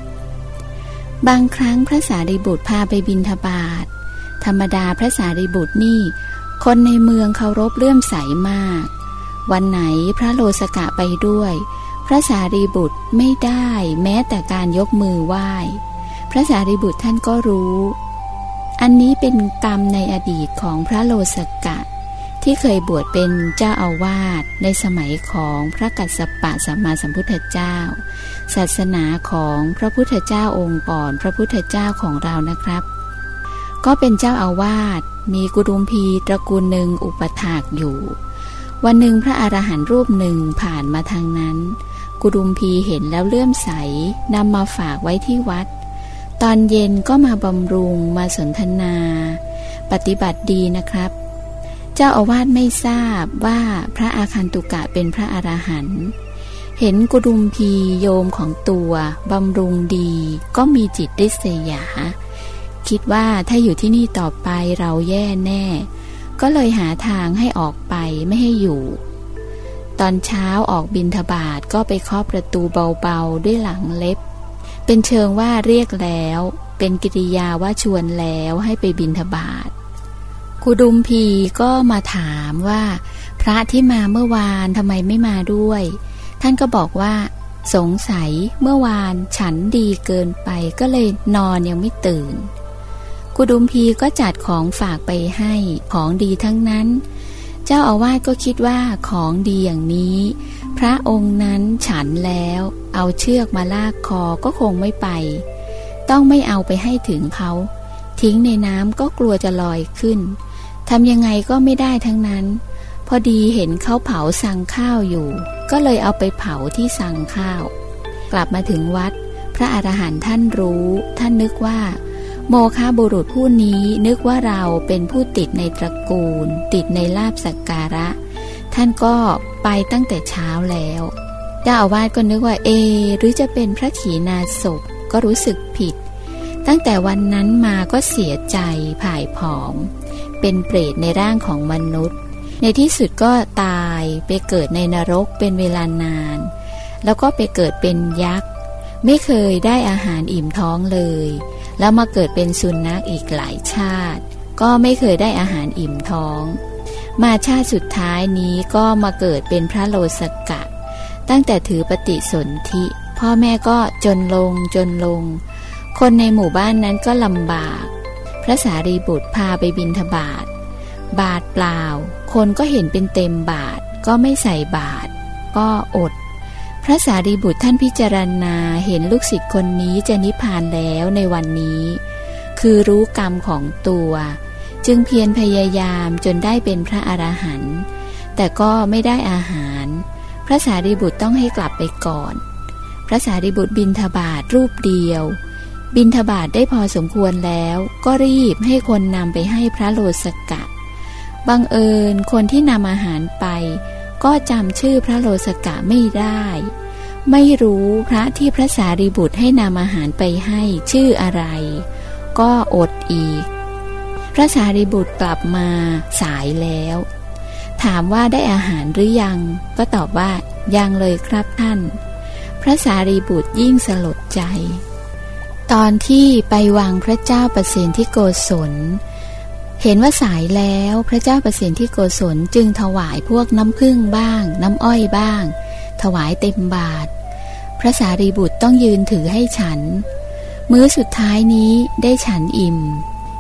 บางครั้งพระสารีบุตรพาไปบินทบาท ธรรมดาพระสารีบุตรนี่ คนในเมืองเคารพเลื่อมใสมาก วันไหนพระโลสกะไปด้วย พระสารีบุตรไม่ได้แม้แต่การยกมือไหว้ พระสารีบุตรท่านก็รู้ อันนี้เป็นกรรมในอดีตของพระโลสกะ ที่เคยบวชเป็นเจ้าอาวาสในสมัยของพระกัสสปะสัมมาสัมพุทธเจ้า ศาสนาของพระพุทธเจ้าองค์ก่อน พระพุทธเจ้าของเรานะครับ ก็เป็นเจ้าอาวาส มีกุดุมพีตระกูลหนึ่งอุปถากอยู่ วันหนึ่งพระอรหันต์รูปหนึ่งผ่านมาทางนั้น กุดุมพีเห็นแล้วเลื่อมใสนำมาฝากไว้ที่วัด ตอนเย็นก็มาบำรุงมาสนทนา ปฏิบัติดีนะครับ เจ้าอาวาสไม่ทราบว่าพระอาคันตุกะเป็นพระอรหันต์เห็นกุดุมพีโยมของตัวบำรุงดีก็มีจิตริษยา คิดว่าถ้าอยู่ที่นี่ต่อไปเราแย่แน่ ก็เลยหาทางให้ออกไปไม่ให้อยู่ ตอนเช้าออกบินทบาทก็ไปเคาะประตูเบาๆด้วยหลังเล็บ เป็นเชิงว่าเรียกแล้ว เป็นกิริยาว่าชวนแล้วให้ไปบินทบาทกุดุมพีก็มาถามว่า พระที่มาเมื่อวานทำไมไม่มาด้วย ท่านก็บอกว่า สงสัยเมื่อวานฉันดีเกินไปก็เลยนอนยังไม่ตื่น กุดุมพีก็จัดของฝากไปให้ของดีทั้งนั้น เจ้าอาวาสก็คิดว่าของดีอย่างนี้ พระองค์นั้นฉันแล้ว เอาเชือกมาลากคอก็คงไม่ไป ต้องไม่เอาไปให้ถึงเขา ทิ้งในน้ำก็กลัวจะลอยขึ้นทำยังไงก็ไม่ได้ทั้งนั้น พอดีเห็นเขาเผาสังข้าวอยู่ ก็เลยเอาไปเผาที่สังข้าว กลับมาถึงวัด พระอรหันต์ท่านรู้ ท่านนึกว่า โมคาบุรุษผู้นี้นึกว่าเราเป็นผู้ติดในตระกูล ติดในลาบสักการะ ท่านก็ไปตั้งแต่เช้าแล้วเจ้าอาวาสก็นึกว่าเอ หรือจะเป็นพระถีนาศพก็รู้สึกผิด ตั้งแต่วันนั้นมาก็เสียใจผ่ายผอม เป็นเปรตในร่างของมนุษย์ ในที่สุดก็ตายไปเกิดในนรกเป็นเวลานาน แล้วก็ไปเกิดเป็นยักษ์ ไม่เคยได้อาหารอิ่มท้องเลย แล้วมาเกิดเป็นสุนัขอีกหลายชาติ ก็ไม่เคยได้อาหารอิ่มท้อง มาชาติสุดท้ายนี้ก็มาเกิดเป็นพระโลสกะ ตั้งแต่ถือปฏิสนธิ พ่อแม่ก็จนลงจนลง คนในหมู่บ้านนั้นก็ลำบาก พระสารีบุตรพาไปบินทบาท บาทเปล่า คนก็เห็นเป็นเต็มบาทก็ไม่ใส่บาท ก็อด ระสารีบุตรท่านพิจารณาเห็นลูกศิษย์คนนี้จะนิพพานแล้วในวันนี้ คือรู้กรรมของตัว จึงเพียรพยายามจนได้เป็นพระอรหันต์แต่ก็ไม่ได้อาหาร พระสารีบุตรต้องให้กลับไปก่อน พระสารีบุตรบินทบาทรูปเดียว บินทบาทได้พอสมควรแล้วก็รีบให้คนนำไปให้พระโลสกะบังเอิญคนที่นำอาหารไป ก็จำชื่อพระโลสกะไม่ได้ ไม่รู้พระที่พระสารีบุตรให้นำอาหารไปให้ชื่ออะไร ก็อดอีก พระสารีบุตรกลับมาสายแล้ว ถามว่าได้อาหารหรือยัง ก็ตอบว่ายังเลยครับท่าน พระสารีบุตรยิ่งสลดใจ ตอนที่ไปวางพระเจ้าประสิทธิโกศล เห็นว่าสายแล้วพระเจ้าประสิทธิโกศลจึงถวายพวกน้ำพึ่งบ้าง น้ำอ้อยบ้าง ถวายเต็มบาท พระสารีบุตรต้องยืนถือให้ฉัน มื้อสุดท้ายนี้ได้ฉันอิ่ม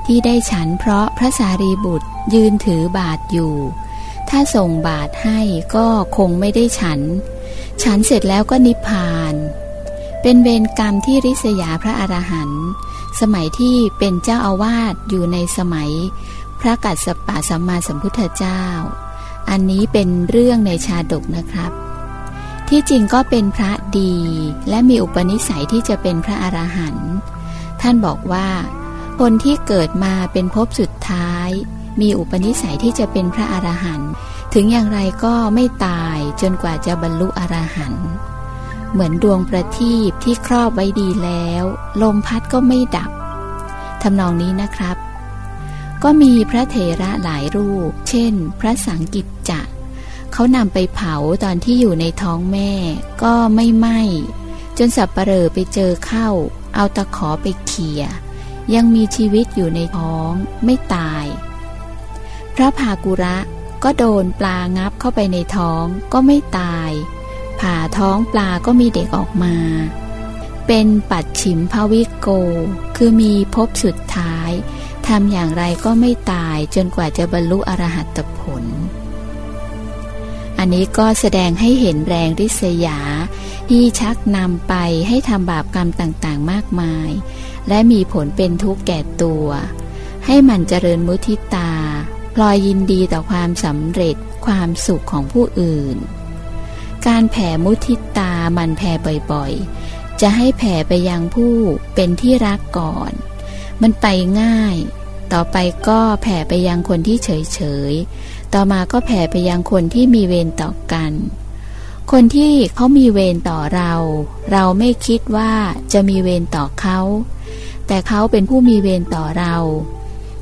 ที่ได้ฉันเพราะพระสารีบุตรยืนถือบาทอยู่ ถ้าส่งบาทให้ก็คงไม่ได้ฉัน ฉันเสร็จแล้วก็นิพพาน เป็นเวรกรรมที่ริษยาพระอรหันต์ สมัยที่เป็นเจ้าอาวาสอยู่ในสมัย พระกัสสปะสัมมาสัมพุทธเจ้า อันนี้เป็นเรื่องในชาดกนะครับ ที่จริงก็เป็นพระดี และมีอุปนิสัยที่จะเป็นพระอรหันต์ท่านบอกว่า คนที่เกิดมาเป็นภพสุดท้าย มีอุปนิสัยที่จะเป็นพระอรหันต์ถึงอย่างไรก็ไม่ตายจนกว่าจะบรรลุอรหันต์ เหมือนดวงประทีปที่ครอบไว้ดีแล้ว ลมพัดก็ไม่ดับทำนองนี้นะครับ ก็มีพระเถระหลายรูป เช่น พระสังกิจจะเขานำไปเผาตอนที่อยู่ในท้องแม่ ก็ไม่ไหม้จนสับปเหร่อไปเจอเข้า เอาตะขอไปเขี่ยยังมีชีวิตอยู่ในท้องไม่ตาย พระภากุระก็โดนปลางับเข้าไปในท้องก็ไม่ตาย ผ่าท้องปลาก็มีเด็กออกมา เป็นปัดฉิมภวิโก คือมีพบสุดท้ายทำอย่างไรก็ไม่ตายจนกว่าจะบรรลุอรหัตผล อันนี้ก็แสดงให้เห็นแรงริษยา ที่ชักนำไปให้ทำบาปกรรมต่างๆมากมาย และมีผลเป็นทุกข์แก่ตัว ให้มันเจริญมุทิตาปลอยยินดีต่อความสำเร็จความสุขของผู้อื่น การแผ่มุทิตามันแผ่บ่อยๆ จะให้แผ่ไปยังผู้เป็นที่รักก่อน มันไปง่าย ต่อไปก็แผ่ไปยังคนที่เฉยๆ ต่อมาก็แผ่ไปยังคนที่มีเวรต่อกัน คนที่เขามีเวรต่อเรา เราไม่คิดว่าจะมีเวรต่อเขา แต่เขาเป็นผู้มีเวรต่อเรา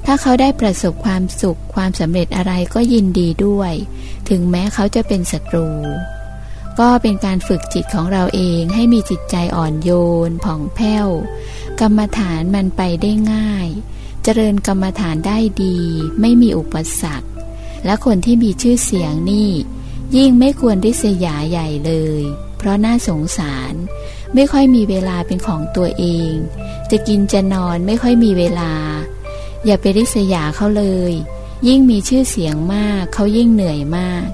ถ้าเขาได้ประสบความสุขความสำเร็จอะไรก็ยินดีด้วย ถึงแม้เขาจะเป็นศัตรู ก็เป็นการฝึกจิตของเราเองให้มีจิตใจอ่อนโยน ผ่องแผ้ว กรรมฐานมันไปได้ง่าย เจริญกรรมฐานได้ดี ไม่มีอุปสรรค และคนที่มีชื่อเสียงนี่ ยิ่งไม่ควรริษยาใหญ่เลย เพราะน่าสงสาร ไม่ค่อยมีเวลาเป็นของตัวเอง จะกินจะนอนไม่ค่อยมีเวลา อย่าไปริษยาเขาเลย ยิ่งมีชื่อเสียงมากเขายิ่งเหนื่อยมาก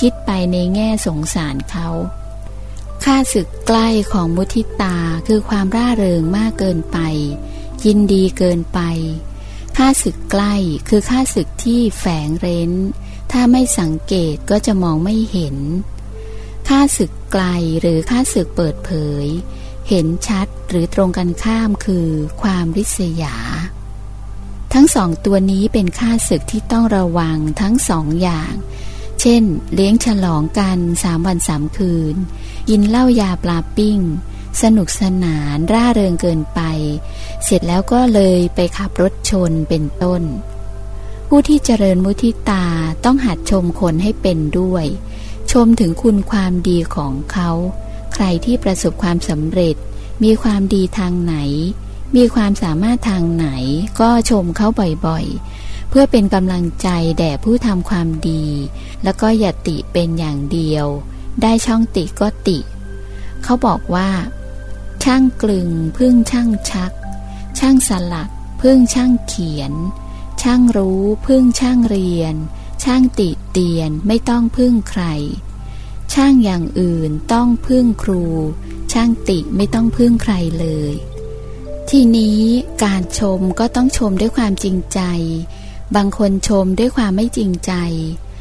คิดไปในแง่สงสารเขาค่าศึกใกล้ของมุทิตาคือความร่าเริงมากเกินไป ยินดีเกินไปค่าศึกใกล้คือค่าศึกที่แฝงเร้น ถ้าไม่สังเกตก็จะมองไม่เห็นค่าศึกไกลหรือค่าศึกเปิดเผย เห็นชัดหรือตรงกันข้ามคือความริษยา ทั้งสองตัวนี้เป็นค่าศึกที่ต้องระวังทั้งสองอย่าง เช่น เลี้ยงฉลองกันสามวันสามคืน กินเหล้ายาปลาปิ้ง สนุกสนานร่าเริงเกินไป เสร็จแล้วก็เลยไปขับรถชนเป็นต้น ผู้ที่เจริญมุทิตาต้องหัดชมคนให้เป็นด้วย ชมถึงคุณความดีของเขา ใครที่ประสบความสำเร็จ มีความดีทางไหน มีความสามารถทางไหน ก็ชมเขาบ่อยๆ พื่อเป็นกำลังใจแด่ผู้ทำความดี แล้วก็อย่าติเป็นอย่างเดียว ได้ช่องติก็ติ เขาบอกว่า ช่างกลึง พึ่งช่างชัก ช่างสลัก พึ่งช่างเขียน ช่างรู้ พึ่งช่างเรียน ช่างติเตียนไม่ต้องพึ่งใคร ช่างอย่างอื่นต้องพึ่งครู ช่างติไม่ต้องพึ่งใครเลย ทีนี้การชมก็ต้องชมด้วยความจริงใจ บางคนชมด้วยความไม่จริงใจ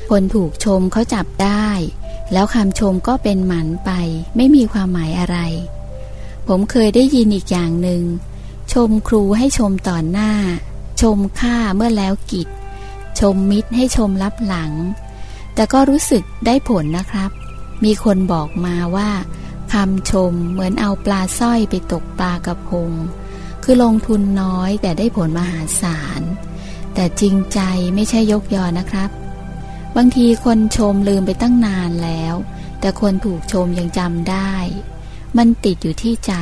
คนถูกชมเขาจับได้ แล้วคำชมก็เป็นหมันไป ไม่มีความหมายอะไร ผมเคยได้ยินอีกอย่างหนึง่ง ชมครูให้ชมต่อหน้า ชมข้าเมื่อแล้วกิจ ชมมิตรให้ชมรับหลัง แต่ก็รู้สึกได้ผลนะครับ มีคนบอกมาว่าคำชมเหมือนเอาปลาสร้อยไปตกปลากระพง คือลงทุนน้อยแต่ได้ผลมหาศาล แต่จริงใจไม่ใช่ยกยอนะครับ บางทีคนชมลืมไปตั้งนานแล้ว แต่คนถูกชมยังจำได้ มันติดอยู่ที่ใจ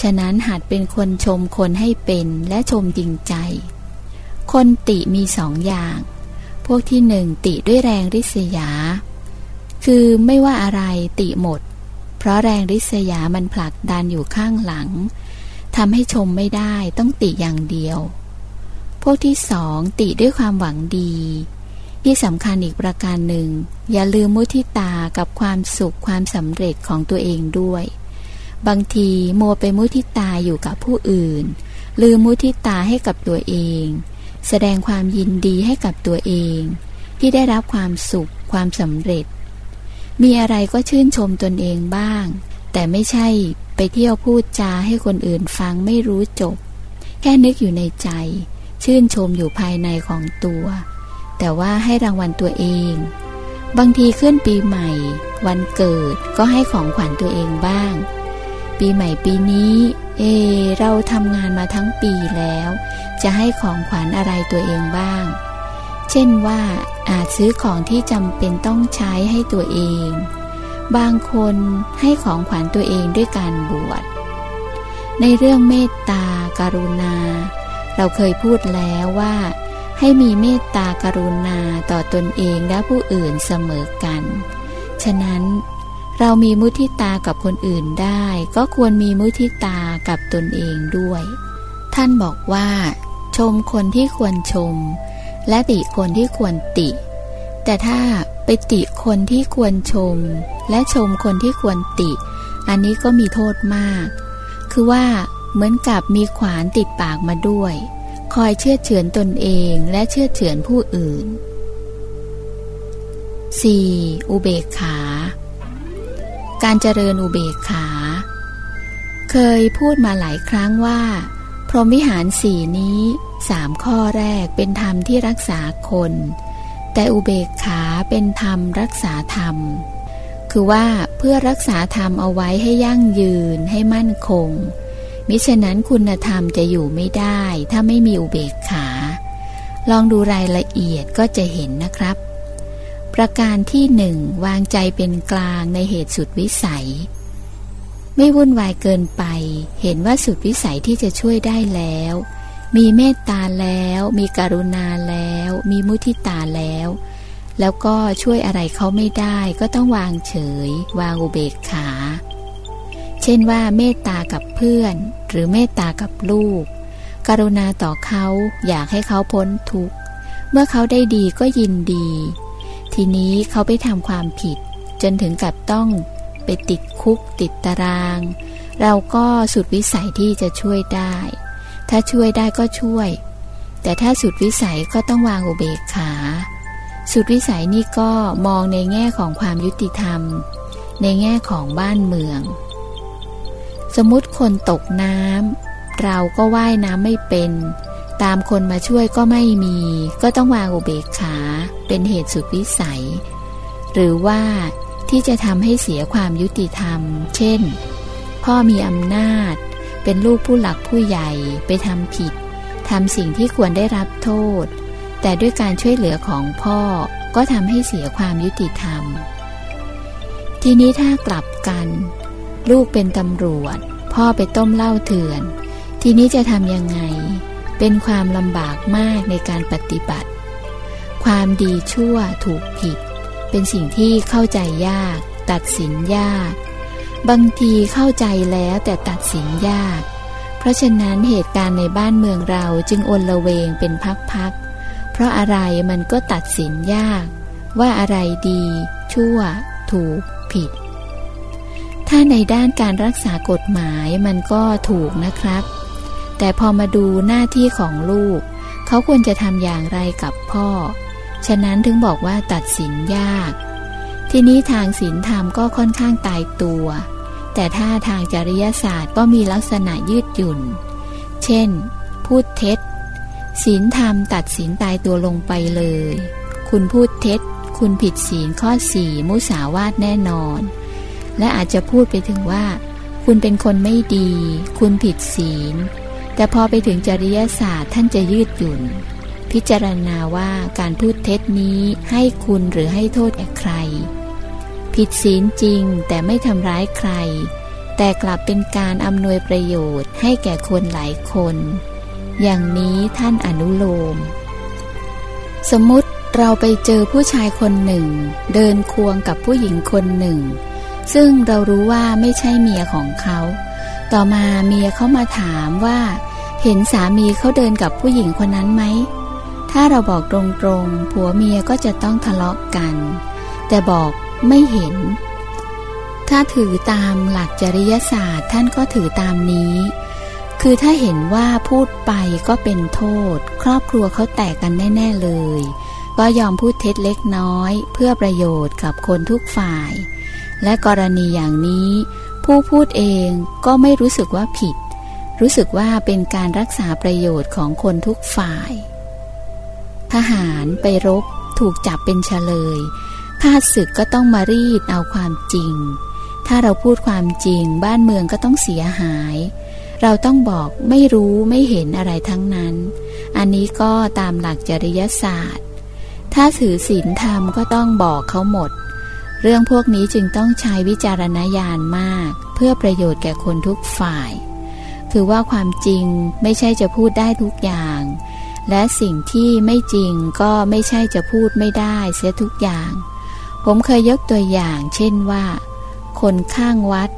ฉะนั้นหัดเป็นคนชมคนให้เป็นและชมจริงใจ คนติมีสองอย่าง พวกที่หนึ่งติด้วยแรงริษยา คือไม่ว่าอะไรติหมด เพราะแรงริษยามันผลักดันอยู่ข้างหลังทำให้ชมไม่ได้ต้องติอย่างเดียว พวกที่สองติด้วยความหวังดี ที่สำคัญอีกประการหนึ่ง อย่าลืมมุทิตากับความสุขความสำเร็จของตัวเองด้วย บางทีโมไปมุทิตาอยู่กับผู้อื่น ลืมมุทิตาให้กับตัวเอง แสดงความยินดีให้กับตัวเอง ที่ได้รับความสุขความสำเร็จ มีอะไรก็ชื่นชมตนเองบ้าง แต่ไม่ใช่ไปเที่ยวพูดจาให้คนอื่นฟังไม่รู้จบ แค่นึกอยู่ในใจ ชื่นชมอยู่ภายในของตัว แต่ว่าให้รางวัลตัวเอง บางทีขึ้นปีใหม่ วันเกิดก็ให้ของขวัญตัวเองบ้าง ปีใหม่ปีนี้ เอ เราทำงานมาทั้งปีแล้ว จะให้ของขวัญอะไรตัวเองบ้าง เช่นว่าอาจซื้อของที่จำเป็นต้องใช้ให้ตัวเอง บางคนให้ของขวัญตัวเองด้วยการบวชในเรื่องเมตตาการุณา เราเคยพูดแล้วว่า ให้มีเมตตาการุณาต่อตนเองและผู้อื่นเสมอกัน ฉะนั้นเรามีมุทิตากับคนอื่นได้ ก็ควรมีมุทิตากับตนเองด้วย ท่านบอกว่า ชมคนที่ควรชม และติคนที่ควรติ แต่ถ้าไปติคนที่ควรชม และชมคนที่ควรติ อันนี้ก็มีโทษมาก คือว่า เหมือนกับมีขวานติดปากมาด้วย คอยเชื่อเฉือนตนเองและเชื่อเฉือนผู้อื่น 4. อุเบกขา การเจริญอุเบกขา เคยพูดมาหลายครั้งว่า พรหมวิหารสี่นี้สามข้อแรกเป็นธรรมที่รักษาคน แต่อุเบกขาเป็นธรรมรักษาธรรม คือว่าเพื่อรักษาธรรมเอาไว้ให้ยั่งยืนให้มั่นคง มิฉะนั้นคุณธรรมจะอยู่ไม่ได้ ถ้าไม่มีอุเบกขา ลองดูรายละเอียดก็จะเห็นนะครับ ประการที่หนึ่งวางใจเป็นกลางในเหตุสุดวิสัย ไม่วุ่นวายเกินไป เห็นว่าสุดวิสัยที่จะช่วยได้แล้ว มีเมตตาแล้ว มีกรุณาแล้ว มีมุทิตาแล้ว แล้วก็ช่วยอะไรเขาไม่ได้ ก็ต้องวางเฉย วางอุเบกขา เช่นว่าเมตตากับเพื่อน หรือเมตตากับลูก กรุณาต่อเขาอยากให้เขาพ้นทุกข์ เมื่อเขาได้ดีก็ยินดี ทีนี้เขาไปทำความผิด จนถึงกับต้องไปติดคุกติดตาราง เราก็สุดวิสัยที่จะช่วยได้ ถ้าช่วยได้ก็ช่วย แต่ถ้าสุดวิสัยก็ต้องวางอุเบกขา สุดวิสัยนี่ก็มองในแง่ของความยุติธรรม ในแง่ของบ้านเมือง สมมติคนตกน้ำเราก็ว่ายน้ำไม่เป็น ตามคนมาช่วยก็ไม่มี ก็ต้องวางอุเบกขาเป็นเหตุสุดวิสัย หรือว่าที่จะทำให้เสียความยุติธรรม เช่น พ่อมีอำนาจ เป็นลูกผู้หลักผู้ใหญ่ไปทำผิดทำสิ่งที่ควรได้รับโทษ แต่ด้วยการช่วยเหลือของพ่อก็ทำให้เสียความยุติธรรม ทีนี้ถ้ากลับกัน ลูกเป็นตำรวจ พ่อไปต้มเหล้าเถื่อน ทีนี้จะทำยังไง เป็นความลำบากมากในการปฏิบัติ ความดีชั่วถูกผิด เป็นสิ่งที่เข้าใจยาก ตัดสินยาก บางทีเข้าใจแล้วแต่ตัดสินยาก เพราะฉะนั้นเหตุการณ์ในบ้านเมืองเราจึงอนละเวงเป็นพักๆ เพราะอะไรมันก็ตัดสินยาก ว่าอะไรดี ชั่ว ถูก ผิด ถ้าในด้านการรักษากฎหมายมันก็ถูกนะครับ แต่พอมาดูหน้าที่ของลูก เขาควรจะทำอย่างไรกับพ่อ ฉะนั้นถึงบอกว่าตัดสินยาก ทีนี้ทางศีลธรรมก็ค่อนข้างตายตัว แต่ถ้าทางจริยศาสตร์ก็มีลักษณะยืดหยุ่น เช่น พูดเท็จศีลธรรมตัดศีลตายตัวลงไปเลย คุณพูดเท็จ คุณผิดศีลข้อสี่มุสาวาทแน่นอน และอาจจะพูดไปถึงว่า คุณเป็นคนไม่ดี คุณผิดศีล แต่พอไปถึงจริยศาสตร์ท่านจะยืดหยุ่น พิจารณาว่าการพูดเท็จนี้ให้คุณหรือให้โทษแก่ใคร ผิดศีลจริงแต่ไม่ทำร้ายใคร แต่กลับเป็นการอำนวยประโยชน์ให้แก่คนหลายคน อย่างนี้ท่านอนุโลม สมมติเราไปเจอผู้ชายคนหนึ่ง เดินควงกับผู้หญิงคนหนึ่ง ซึ่งเรารู้ว่าไม่ใช่เมียของเขา ต่อมาเมียเขามาถามว่า เห็นสามีเขาเดินกับผู้หญิงคนนั้นไหม ถ้าเราบอกตรงๆ ผัวเมียก็จะต้องทะเลาะกัน แต่บอกไม่เห็น ถ้าถือตามหลักจริยศาสตร์ท่านก็ถือตามนี้ คือถ้าเห็นว่าพูดไปก็เป็นโทษ ครอบครัวเขาแตกกันแน่ ๆเลย ก็ยอมพูดเท็จเล็กน้อย เพื่อประโยชน์กับคนทุกฝ่าย และกรณีอย่างนี้ ผู้พูดเองก็ไม่รู้สึกว่าผิด รู้สึกว่าเป็นการรักษาประโยชน์ของคนทุกฝ่าย ทหารไปรบถูกจับเป็นเฉลยข้าศึกก็ต้องมารีดเอาความจริง ถ้าเราพูดความจริงบ้านเมืองก็ต้องเสียหาย เราต้องบอกไม่รู้ไม่เห็นอะไรทั้งนั้น อันนี้ก็ตามหลักจริยศาสตร์ ถ้าถือศีลธรรมก็ต้องบอกเขาหมด เรื่องพวกนี้จึงต้องใช้วิจารณญาณมาก เพื่อประโยชน์แก่คนทุกฝ่าย คือว่าความจริงไม่ใช่จะพูดได้ทุกอย่าง และสิ่งที่ไม่จริงก็ไม่ใช่จะพูดไม่ได้เสียทุกอย่าง ผมเคยยกตัวอย่าง เช่นว่า คนข้างวัด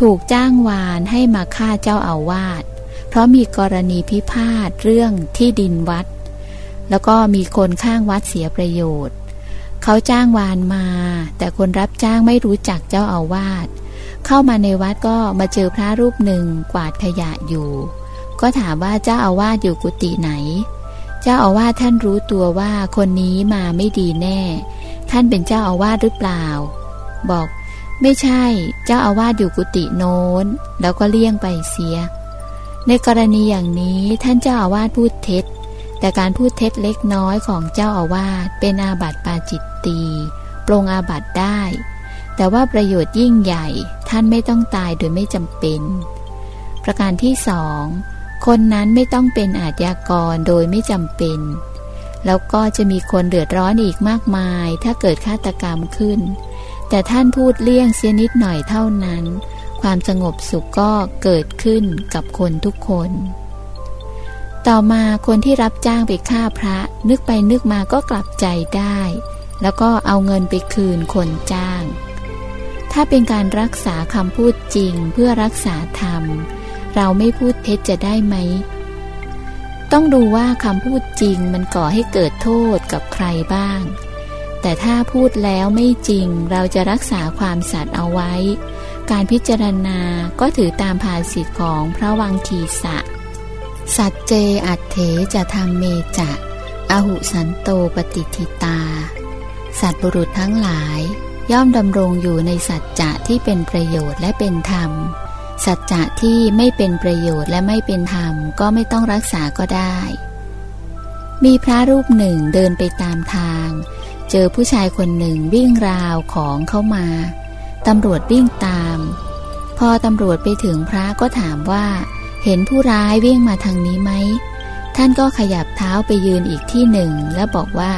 ถูกจ้างวานให้มาฆ่าเจ้าอาวาส เพราะมีกรณีพิพาทเรื่องที่ดินวัด แล้วก็มีคนข้างวัดเสียประโยชน์ เขาจ้างวานมา แต่คนรับจ้างไม่รู้จักเจ้าอาวาสเข้ามาในวัดก็มาเจอพระรูปหนึ่งกวาดขยะอยู่ ก็ถามว่าเจ้าอาวาสอยู่กุฏิไหน เจ้าอาวาสท่านรู้ตัวว่าคนนี้มาไม่ดีแน่ ท่านเป็นเจ้าอาวาสหรือเปล่า บอก ไม่ใช่ เจ้าอาวาสอยู่กุฏิโน้น แล้วก็เลี่ยงไปเสีย ในกรณีอย่างนี้ท่านเจ้าอาวาสพูดเท็จ แต่การพูดเท็จเล็กน้อยของเจ้าอาวาสเป็นอาบัติปาจิตตีปรงอาบัติได้ แต่ว่าประโยชน์ยิ่งใหญ่ท่านไม่ต้องตายโดยไม่จำเป็น ประการที่สองคนนั้นไม่ต้องเป็นอาชญากรโดยไม่จำเป็น แล้วก็จะมีคนเดือดร้อนอีกมากมาย ถ้าเกิดฆาตกรรมขึ้น แต่ท่านพูดเลี่ยงเสียนิดหน่อยเท่านั้น ความสงบสุขก็เกิดขึ้นกับคนทุกคน ต่อมาคนที่รับจ้างไปฆ่าพระ นึกไปนึกมาก็กลับใจได้ แล้วก็เอาเงินไปคืนคนจ้าง ถ้าเป็นการรักษาคำพูดจริงเพื่อรักษาธรรม เราไม่พูดเท็จจะได้ไหม ต้องดูว่าคำพูดจริงมันก่อให้เกิดโทษกับใครบ้าง แต่ถ้าพูดแล้วไม่จริงเราจะรักษาความสัตย์เอาไว้ การพิจารณาก็ถือตามภาสิทธิ์ของพระวังคีสะ สัจเจอัตเถจะทำเมจะอหุสันโตปฏิทิตา สัตบุรุษทั้งหลาย ย่อมดำรงอยู่ในสัจจะที่เป็นประโยชน์และเป็นธรรม สัจจะที่ไม่เป็นประโยชน์และไม่เป็นธรรมก็ไม่ต้องรักษาก็ได้ มีพระรูปหนึ่งเดินไปตามทาง เจอผู้ชายคนหนึ่งวิ่งราวของเข้ามาตำรวจวิ่งตาม พอตำรวจไปถึงพระก็ถามว่า เห็นผู้ร้ายวิ่งมาทางนี้ไหม ท่านก็ขยับเท้าไปยืนอีกที่หนึ่ง แล้วบอกว่า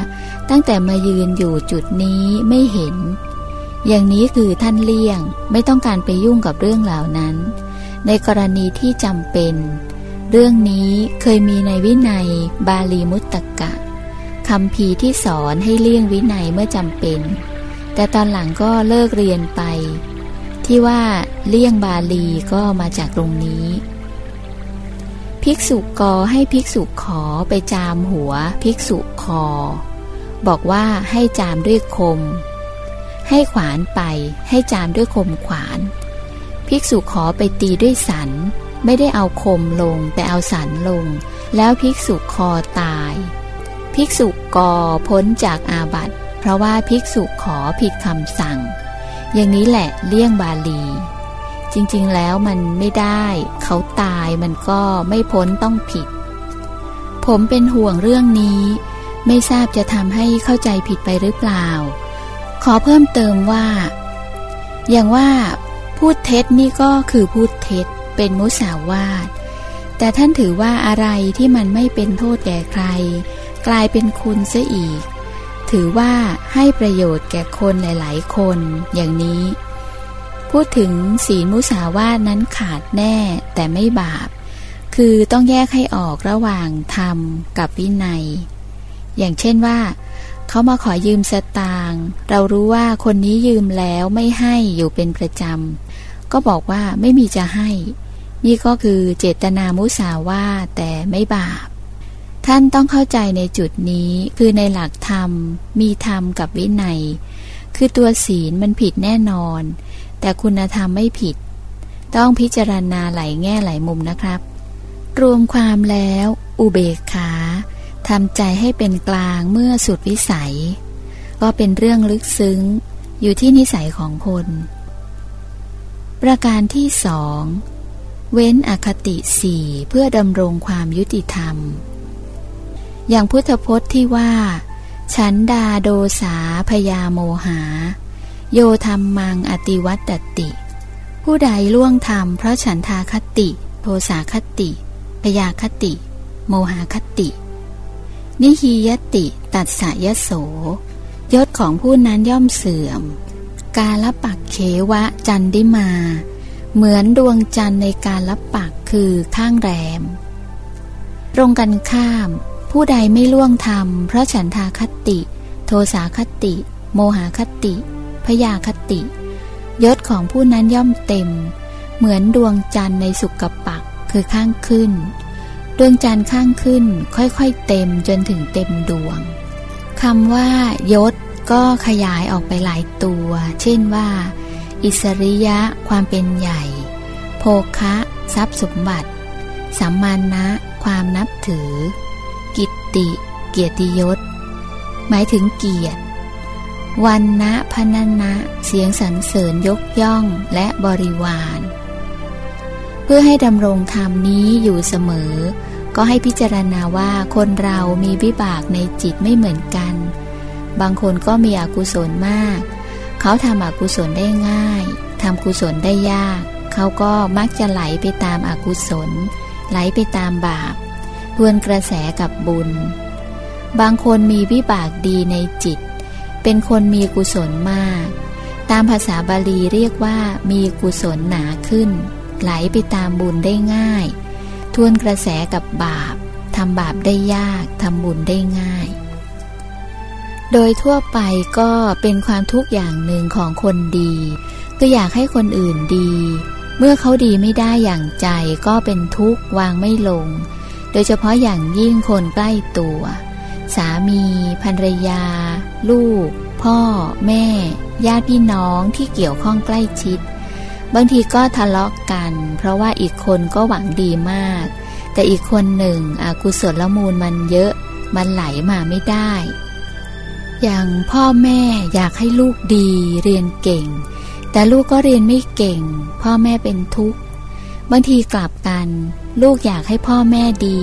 ตั้งแต่มายืนอยู่จุดนี้ไม่เห็น อย่างนี้คือท่านเลี่ยง ไม่ต้องการไปยุ่งกับเรื่องเหล่านั้น ในกรณีที่จำเป็น เรื่องนี้เคยมีในวินัย บาลีมุตตะกะคำพีที่สอนให้เลี่ยงวินัยเมื่อจำเป็น แต่ตอนหลังก็เลิกเรียนไป ที่ว่าเลี่ยงบาลีก็มาจากตรงนี้ ภิกษุกอให้ภิกษุขอไปจามหัว ภิกษุคอ บอกว่าให้จามด้วยคม ให้ขวานไป ให้จามด้วยคมขวาน ภิกษุขอไปตีด้วยสัน ไม่ได้เอาคมลงแต่เอาสันลง แล้วภิกษุคอตาย ภิกษุกอพ้นจากอาบัติเพราะว่าภิกษุขอผิดคำสั่ง อย่างนี้แหละเลี่ยงบาลี จริงๆแล้วมันไม่ได้ เขาตายมันก็ไม่พ้นต้องผิด ผมเป็นห่วงเรื่องนี้ ไม่ทราบจะทำให้เข้าใจผิดไปหรือเปล่า ขอเพิ่มเติมว่า อย่างว่าพูดเท็จนี่ก็คือพูดเท็จเป็นมุสาวาทแต่ท่านถือว่าอะไรที่มันไม่เป็นโทษแก่ใคร กลายเป็นคุณซะอีก ถือว่าให้ประโยชน์แก่คนหลาย ๆ คนอย่างนี้ พูดถึงศีลมุสาวาทนั้นขาดแน่แต่ไม่บาป คือต้องแยกให้ออกระหว่างธรรมกับวินัย อย่างเช่นว่า เขามาขอยืมสตางค์เรารู้ว่าคนนี้ยืมแล้วไม่ให้อยู่เป็นประจำ ก็บอกว่าไม่มีจะให้ นี่ก็คือเจตนามุสาวาแต่ไม่บาป ท่านต้องเข้าใจในจุดนี้คือในหลักธรรม มีธรรมกับวินัย คือตัวศีลมันผิดแน่นอน แต่คุณธรรมไม่ผิด ต้องพิจารณาหลายแง่หลายมุมนะครับ รวมความแล้ว อุเบกขาทำใจให้เป็นกลางเมื่อสุดวิสัย ก็เป็นเรื่องลึกซึ้ง อยู่ที่นิสัยของคน ประการที่สองเว้นอคติสี่เพื่อดำรงความยุติธรรม อย่างพุทธพจน์ที่ว่า ฉันดาโดสาพยาโมหา โยธรรมมังอติวัตติ ผู้ใดล่วงธรรมเพราะฉันทาคติ โทสาคติ พยาคติ โมหาคติ นิฮียติตัดสายโส ยศของผู้นั้นย่อมเสื่อม กาลปักเขวะจันดิมา เหมือนดวงจันในการลปักคือข้างแรม ตรงกันข้าม ผู้ใดไม่ล่วงธรรมเพราะฉันทาคติ โทสาคติ โมหาคติ พยาคติ ยศของผู้นั้นย่อมเต็ม เหมือนดวงจันทร์ในสุกปักคือข้างขึ้น ดวงจันทร์ข้างขึ้นค่อยๆเต็มจนถึงเต็มดวงคำว่ายศก็ขยายออกไปหลายตัว เช่นว่า อิสริยะความเป็นใหญ่ โภคะ ทรัพย์สมบัติ สัมมานะ ความนับถือ กิตติ เกียรติยศ หมายถึงเกียรติ วันนะพนันนะเสียงสรรเสริญยกย่องและบริวาร เพื่อให้ดำรงธรรมนี้อยู่เสมอ ก็ให้พิจารณาว่าคนเรามีวิบากในจิตไม่เหมือนกัน บางคนก็มีอกุศลมาก เขาทำอกุศลได้ง่ายทำกุศลได้ยาก เขาก็มักจะไหลไปตามอากุศล ไหลไปตามบาปทวนกระแสกับบุญ บางคนมีวิบากดีในจิต เป็นคนมีกุศลมาก ตามภาษาบาลีเรียกว่ามีกุศลหนาขึ้น ไหลไปตามบุญได้ง่าย ทวนกระแสกับบาปทำบาปได้ยากทำบุญได้ง่าย โดยทั่วไปก็เป็นความทุกข์อย่างหนึ่งของคนดีก็อยากให้คนอื่นดี เมื่อเขาดีไม่ได้อย่างใจก็เป็นทุกข์วางไม่ลง โดยเฉพาะอย่างยิ่งคนใกล้ตัว สามีภรรยา ลูก พ่อ แม่ ญาติพี่น้องที่เกี่ยวข้องใกล้ชิด บางทีก็ทะเลาะกัน เพราะว่าอีกคนก็หวังดีมาก แต่อีกคนหนึ่งอกุศลละมูลมันเยอะ มันไหลมาไม่ได้ อย่างพ่อแม่อยากให้ลูกดีเรียนเก่ง แต่ลูกก็เรียนไม่เก่ง พ่อแม่เป็นทุกข์บางทีกลับกัน ลูกอยากให้พ่อแม่ดี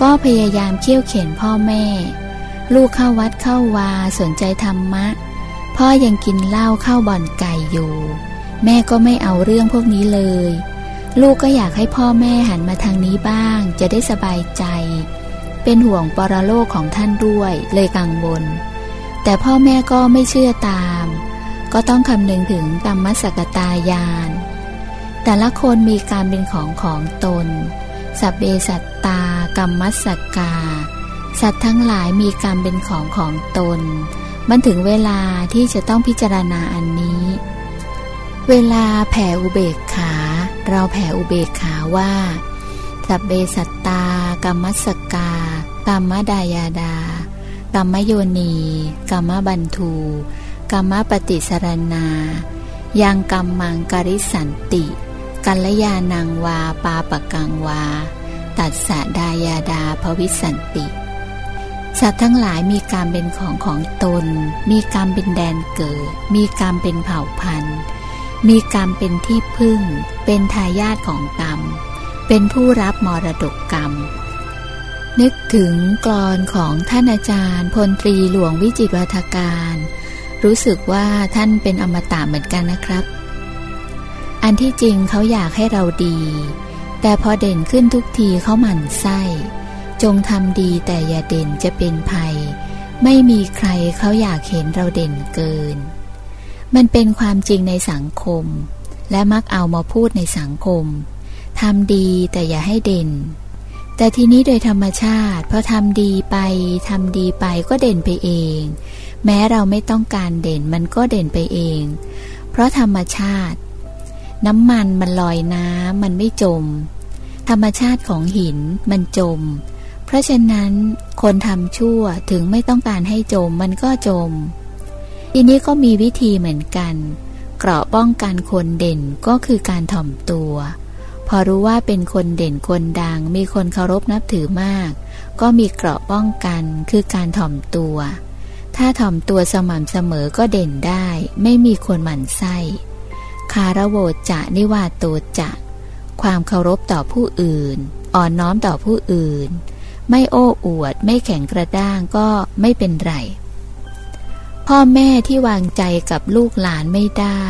ก็พยายามเคี่ยวเข็นพ่อแม่ ลูกเข้าวัดเข้าวาสนใจธรรมะ พ่อยังกินเหล้าเข้าบ่อนไก่อยู่ แม่ก็ไม่เอาเรื่องพวกนี้เลย ลูกก็อยากให้พ่อแม่หันมาทางนี้บ้าง จะได้สบายใจ เป็นห่วงปรโลกของท่านด้วยเลยกังวล แต่พ่อแม่ก็ไม่เชื่อตาม ก็ต้องคำนึงถึงกรรมสกตายาน แต่ละคนมีการเป็นของของตน สัพเบสัตตากรรมสกกา สัตว์ทั้งหลายมีกรรมเป็นของของตน มันถึงเวลาที่จะต้องพิจารณาอันนี้ เวลาแผ่อุเบกขา เราแผ่อุเบกขาว่าสัพเบสัตตากรรมสกกากรรมดายาดากรรมโยนีกรรมบันทูกรรมปฏิสรณายังกรรมังกริสันติ กัลยาณังวาปาปกังวา ตัดสะดายาดาภวิสันติ สัตว์ทั้งหลายมีกรรมเป็นของของตน มีกรรมเป็นแดนเกิด มีกรรมเป็นเผ่าพันธุ์ มีกรรมเป็นที่พึ่ง เป็นทายาทของกรรม เป็นผู้รับมรดกกรรม นึกถึงกรอนของท่านอาจารย์พลตรีหลวงวิจิตวัฒการ รู้สึกว่าท่านเป็นอมตะเหมือนกันนะครับ อันที่จริงเขาอยากให้เราดี แต่พอเด่นขึ้นทุกทีเขาหมั่นไส้ จงทำดีแต่อย่าเด่นจะเป็นภัย ไม่มีใครเขาอยากเห็นเราเด่นเกิน มันเป็นความจริงในสังคม และมักเอามาพูดในสังคมทำดีแต่อย่าให้เด่น แต่ทีนี้โดยธรรมชาติพอทำดีไปทำดีไปก็เด่นไปเอง แม้เราไม่ต้องการเด่นมันก็เด่นไปเอง เพราะธรรมชาติ น้ำมันมันลอยน้ำมันไม่จม ธรรมชาติของหินมันจม เพราะฉะนั้นคนทำชั่วถึงไม่ต้องการให้จมมันก็จม ทีนี้ก็มีวิธีเหมือนกัน เกราะป้องกันคนเด่นก็คือการถ่อมตัว พอรู้ว่าเป็นคนเด่นคนดัง มีคนเคารพนับถือมาก ก็มีเกราะป้องกันคือการถ่อมตัว ถ้าถ่อมตัวสม่ำเสมอก็เด่นได้ ไม่มีคนหมั่นไส้ คาระโวจะนิวาโตจะ ความเคารพต่อผู้อื่น อ่อนน้อมต่อผู้อื่น ไม่โอ้อวด ไม่แข็งกระด้างก็ไม่เป็นไร พ่อแม่ที่วางใจกับลูกหลานไม่ได้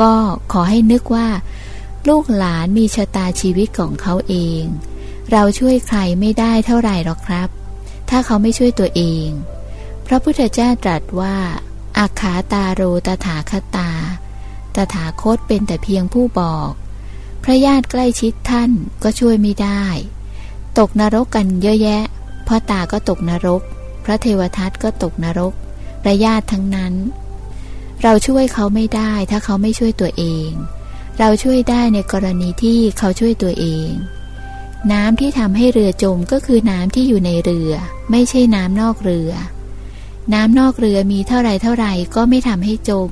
ก็ขอให้นึกว่า ลูกหลานมีชะตาชีวิตของเขาเอง เราช่วยใครไม่ได้เท่าไหร่หรอกครับ ถ้าเขาไม่ช่วยตัวเอง พระพุทธเจ้าตรัสว่าอาขาตาโรตถาคตา ตถาคตเป็นแต่เพียงผู้บอก พระญาติใกล้ชิดท่านก็ช่วยไม่ได้ ตกนรกกันเยอะแยะพ่อตาก็ตกนรก พระเทวทัตก็ตกนรกพระญาติทั้งนั้น เราช่วยเขาไม่ได้ถ้าเขาไม่ช่วยตัวเอง เราช่วยได้ในกรณีที่เขาช่วยตัวเอง น้ำที่ทำให้เรือจมก็คือน้ำที่อยู่ในเรือ ไม่ใช่น้ำนอกเรือน้ำนอกเรือมีเท่าไรเท่าไรก็ไม่ทำให้จม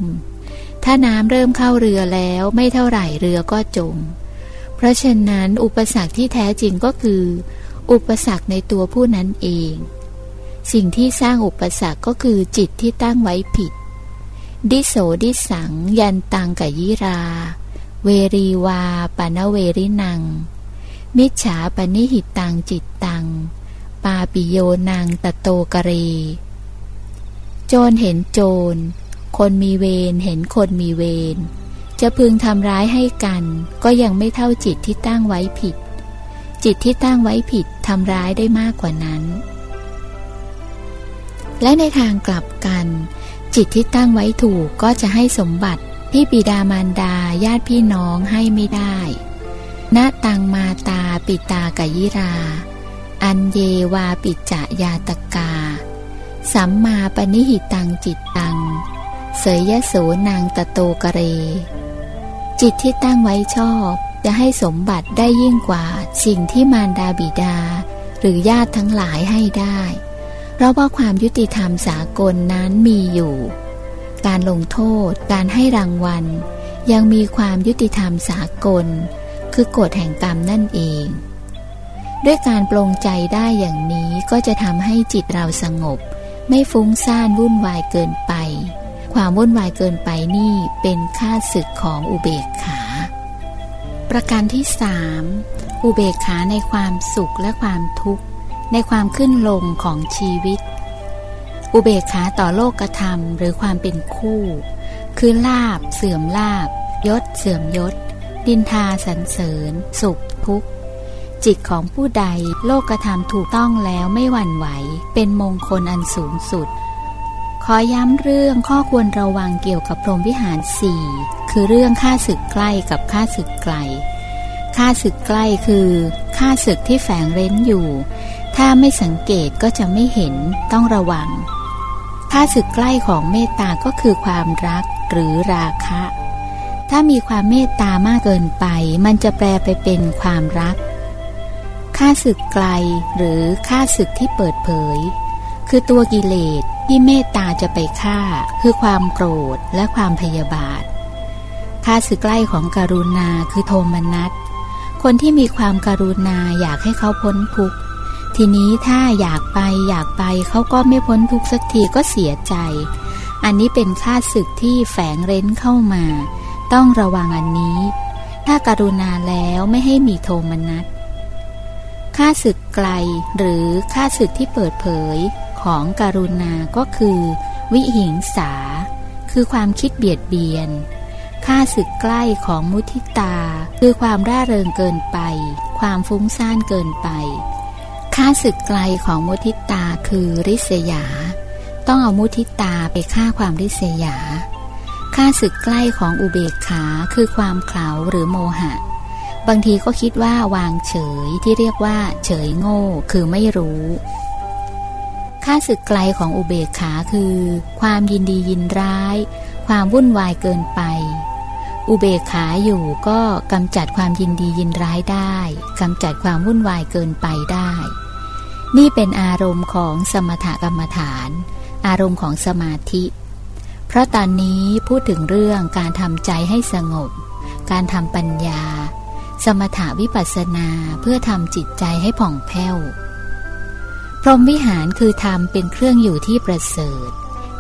ถ้าน้ำเริ่มเข้าเรือแล้วไม่เท่าไหร่เรือก็จม เพราะฉะนั้นอุปสรรคที่แท้จริงก็คือ อุปสรรคในตัวผู้นั้นเอง สิ่งที่สร้างอุปสรรคก็คือจิตที่ตั้งไว้ผิด ดิโสดิสัง ยันตังกยิรา เวรีวาปนเวรินัง มิจฉาปนิหิตตังจิตตัง ปาปิโยนางตะโตกเร โจรเห็นโจร คนมีเวรเห็นคนมีเวรจะพึงทำร้ายให้กัน ก็ยังไม่เท่าจิตที่ตั้งไว้ผิด จิตที่ตั้งไว้ผิดทำร้ายได้มากกว่านั้น และในทางกลับกัน จิตที่ตั้งไว้ถูกก็จะให้สมบัติที่บิดามารดาญาติพี่น้องให้ไม่ได้ณตังมาตาปิตากยิรา อันเยวาปิจจยาตกา สัมมาปณิหิตังจิตตัง เสยยโสนางตะโตกเร จิตที่ตั้งไว้ชอบ จะให้สมบัติได้ยิ่งกว่าสิ่งที่มารดาบิดา หรือญาติทั้งหลายให้ได้ เพราะว่าความยุติธรรมสากลนั้นมีอยู่ การลงโทษ การให้รางวัล ยังมีความยุติธรรมสากล คือกฎแห่งกรรมนั่นเองด้วยการปลงใจได้อย่างนี้ก็จะทำให้จิตเราสงบ ไม่ฟุ้งซ่านวุ่นวายเกินไป ความวุ่นวายเกินไปนี่เป็นค่าศึกของอุเบกขา ประการที่สามอุเบกขาในความสุขและความทุกข์ ในความขึ้นลงของชีวิต อุเบกขาต่อโลกธรรมหรือความเป็นคู่ คือลาบ เสื่อมลาบ ยศ เสื่อมยศ ดินทาสรรเสริญ สุขทุกข์ จิตของผู้ใดโลกธรรมถูกต้องแล้วไม่หวั่นไหว เป็นมงคลอันสูงสุด ขอย้ำเรื่องข้อควรระวังเกี่ยวกับพรหมวิหารสี่คือเรื่องค่าศึกใกล้กับค่าศึกไกล ค่าศึกใกล้คือค่าศึกที่แฝงเร้นอยู่ ถ้าไม่สังเกตก็จะไม่เห็นต้องระวัง ค่าศึกใกล้ของเมตตาก็คือความรักหรือราคะ ถ้ามีความเมตตามากเกินไป มันจะแปลไปเป็นความรัก ค่าศึกไกลหรือค่าศึกที่เปิดเผย คือตัวกิเลส ที่เมตตาจะไปฆ่า คือความโกรธและความพยาบาทค่าสึกใกล้ของการุณาคือโทมนัสคนที่มีความการุณาอยากให้เขาพ้นทุกข์ทีนี้ถ้าอยากไปอยากไปเขาก็ไม่พ้นทุกข์สักทีก็เสียใจ อันนี้เป็นค่าศึกที่แฝงเร้นเข้ามา ต้องระวังอันนี้ ถ้าการุณาแล้วไม่ให้มีโทมนัสค่าศึกไกลหรือค่าศึกที่เปิดเผย ของการุณาก็คือ วิหิงสา คือความคิดเบียดเบียนค่าศึกใกล้ของมุทิตา คือความร่าเริงเกินไป ความฟุ้งซ่านเกินไปค่าศึกไกลของมุทิตาคือริษยา ต้องเอามุทิตาไปฆ่าความริษยาค่าศึกใกล้ของอุเบกขาคือความเขลาหรือโมหะ บางทีก็คิดว่าวางเฉยที่เรียกว่า เฉยโง่ คือไม่รู้ ค่าศึกไกลของอุเบกขาคือ ความยินดียินร้าย ความวุ่นวายเกินไป อุเบกขาอยู่ก็กำจัดความยินดียินร้ายได้กำจัดความวุ่นวายเกินไปได้ นี่เป็นอารมณ์ของสมถกรรมฐาน อารมณ์ของสมาธิ เพราะตอนนี้พูดถึงเรื่องการทำใจให้สงบ การทำปัญญา สมถาวิปัสสนาเพื่อทำจิตใจให้ผ่องแผ้ว รหมวิหารคือธรรมเป็นเครื่องอยู่ที่ประเสริฐ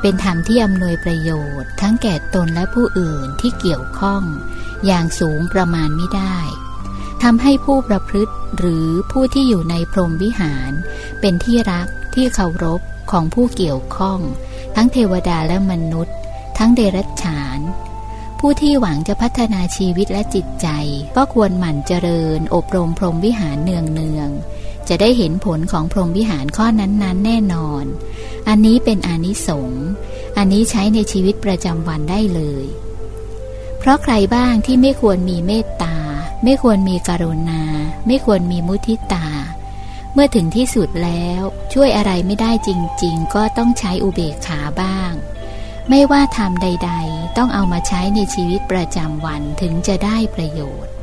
เป็นธรรมที่อำนวยประโยชน์ ทั้งแก่ตนและผู้อื่นที่เกี่ยวข้อง อย่างสูงประมาณไม่ได้ทำให้ผู้ประพฤติหรือผู้ที่อยู่ในพรหมวิหาร เป็นที่รักที่เคารพของผู้เกี่ยวข้อง ทั้งเทวดาและมนุษย์ ทั้งเดรัจฉาน ผู้ที่หวังจะพัฒนาชีวิตและจิตใจ ก็ควรหมั่นเจริญ อบรมพรหมวิหารเนืองเนือง จะได้เห็นผลของพรหมวิหารข้อนั้นๆ แน่นอน อันนี้เป็นอนิสงส์อันนี้ใช้ในชีวิตประจำวันได้เลย เพราะใครบ้างที่ไม่ควรมีเมตตา ไม่ควรมีการุณา ไม่ควรมีมุทิตา เมื่อถึงที่สุดแล้วช่วยอะไรไม่ได้จริง ๆ ก็ต้องใช้อุเบกขาบ้าง ไม่ว่าทำใด ๆ ต้องเอามาใช้ในชีวิตประจำวันถึงจะได้ประโยชน์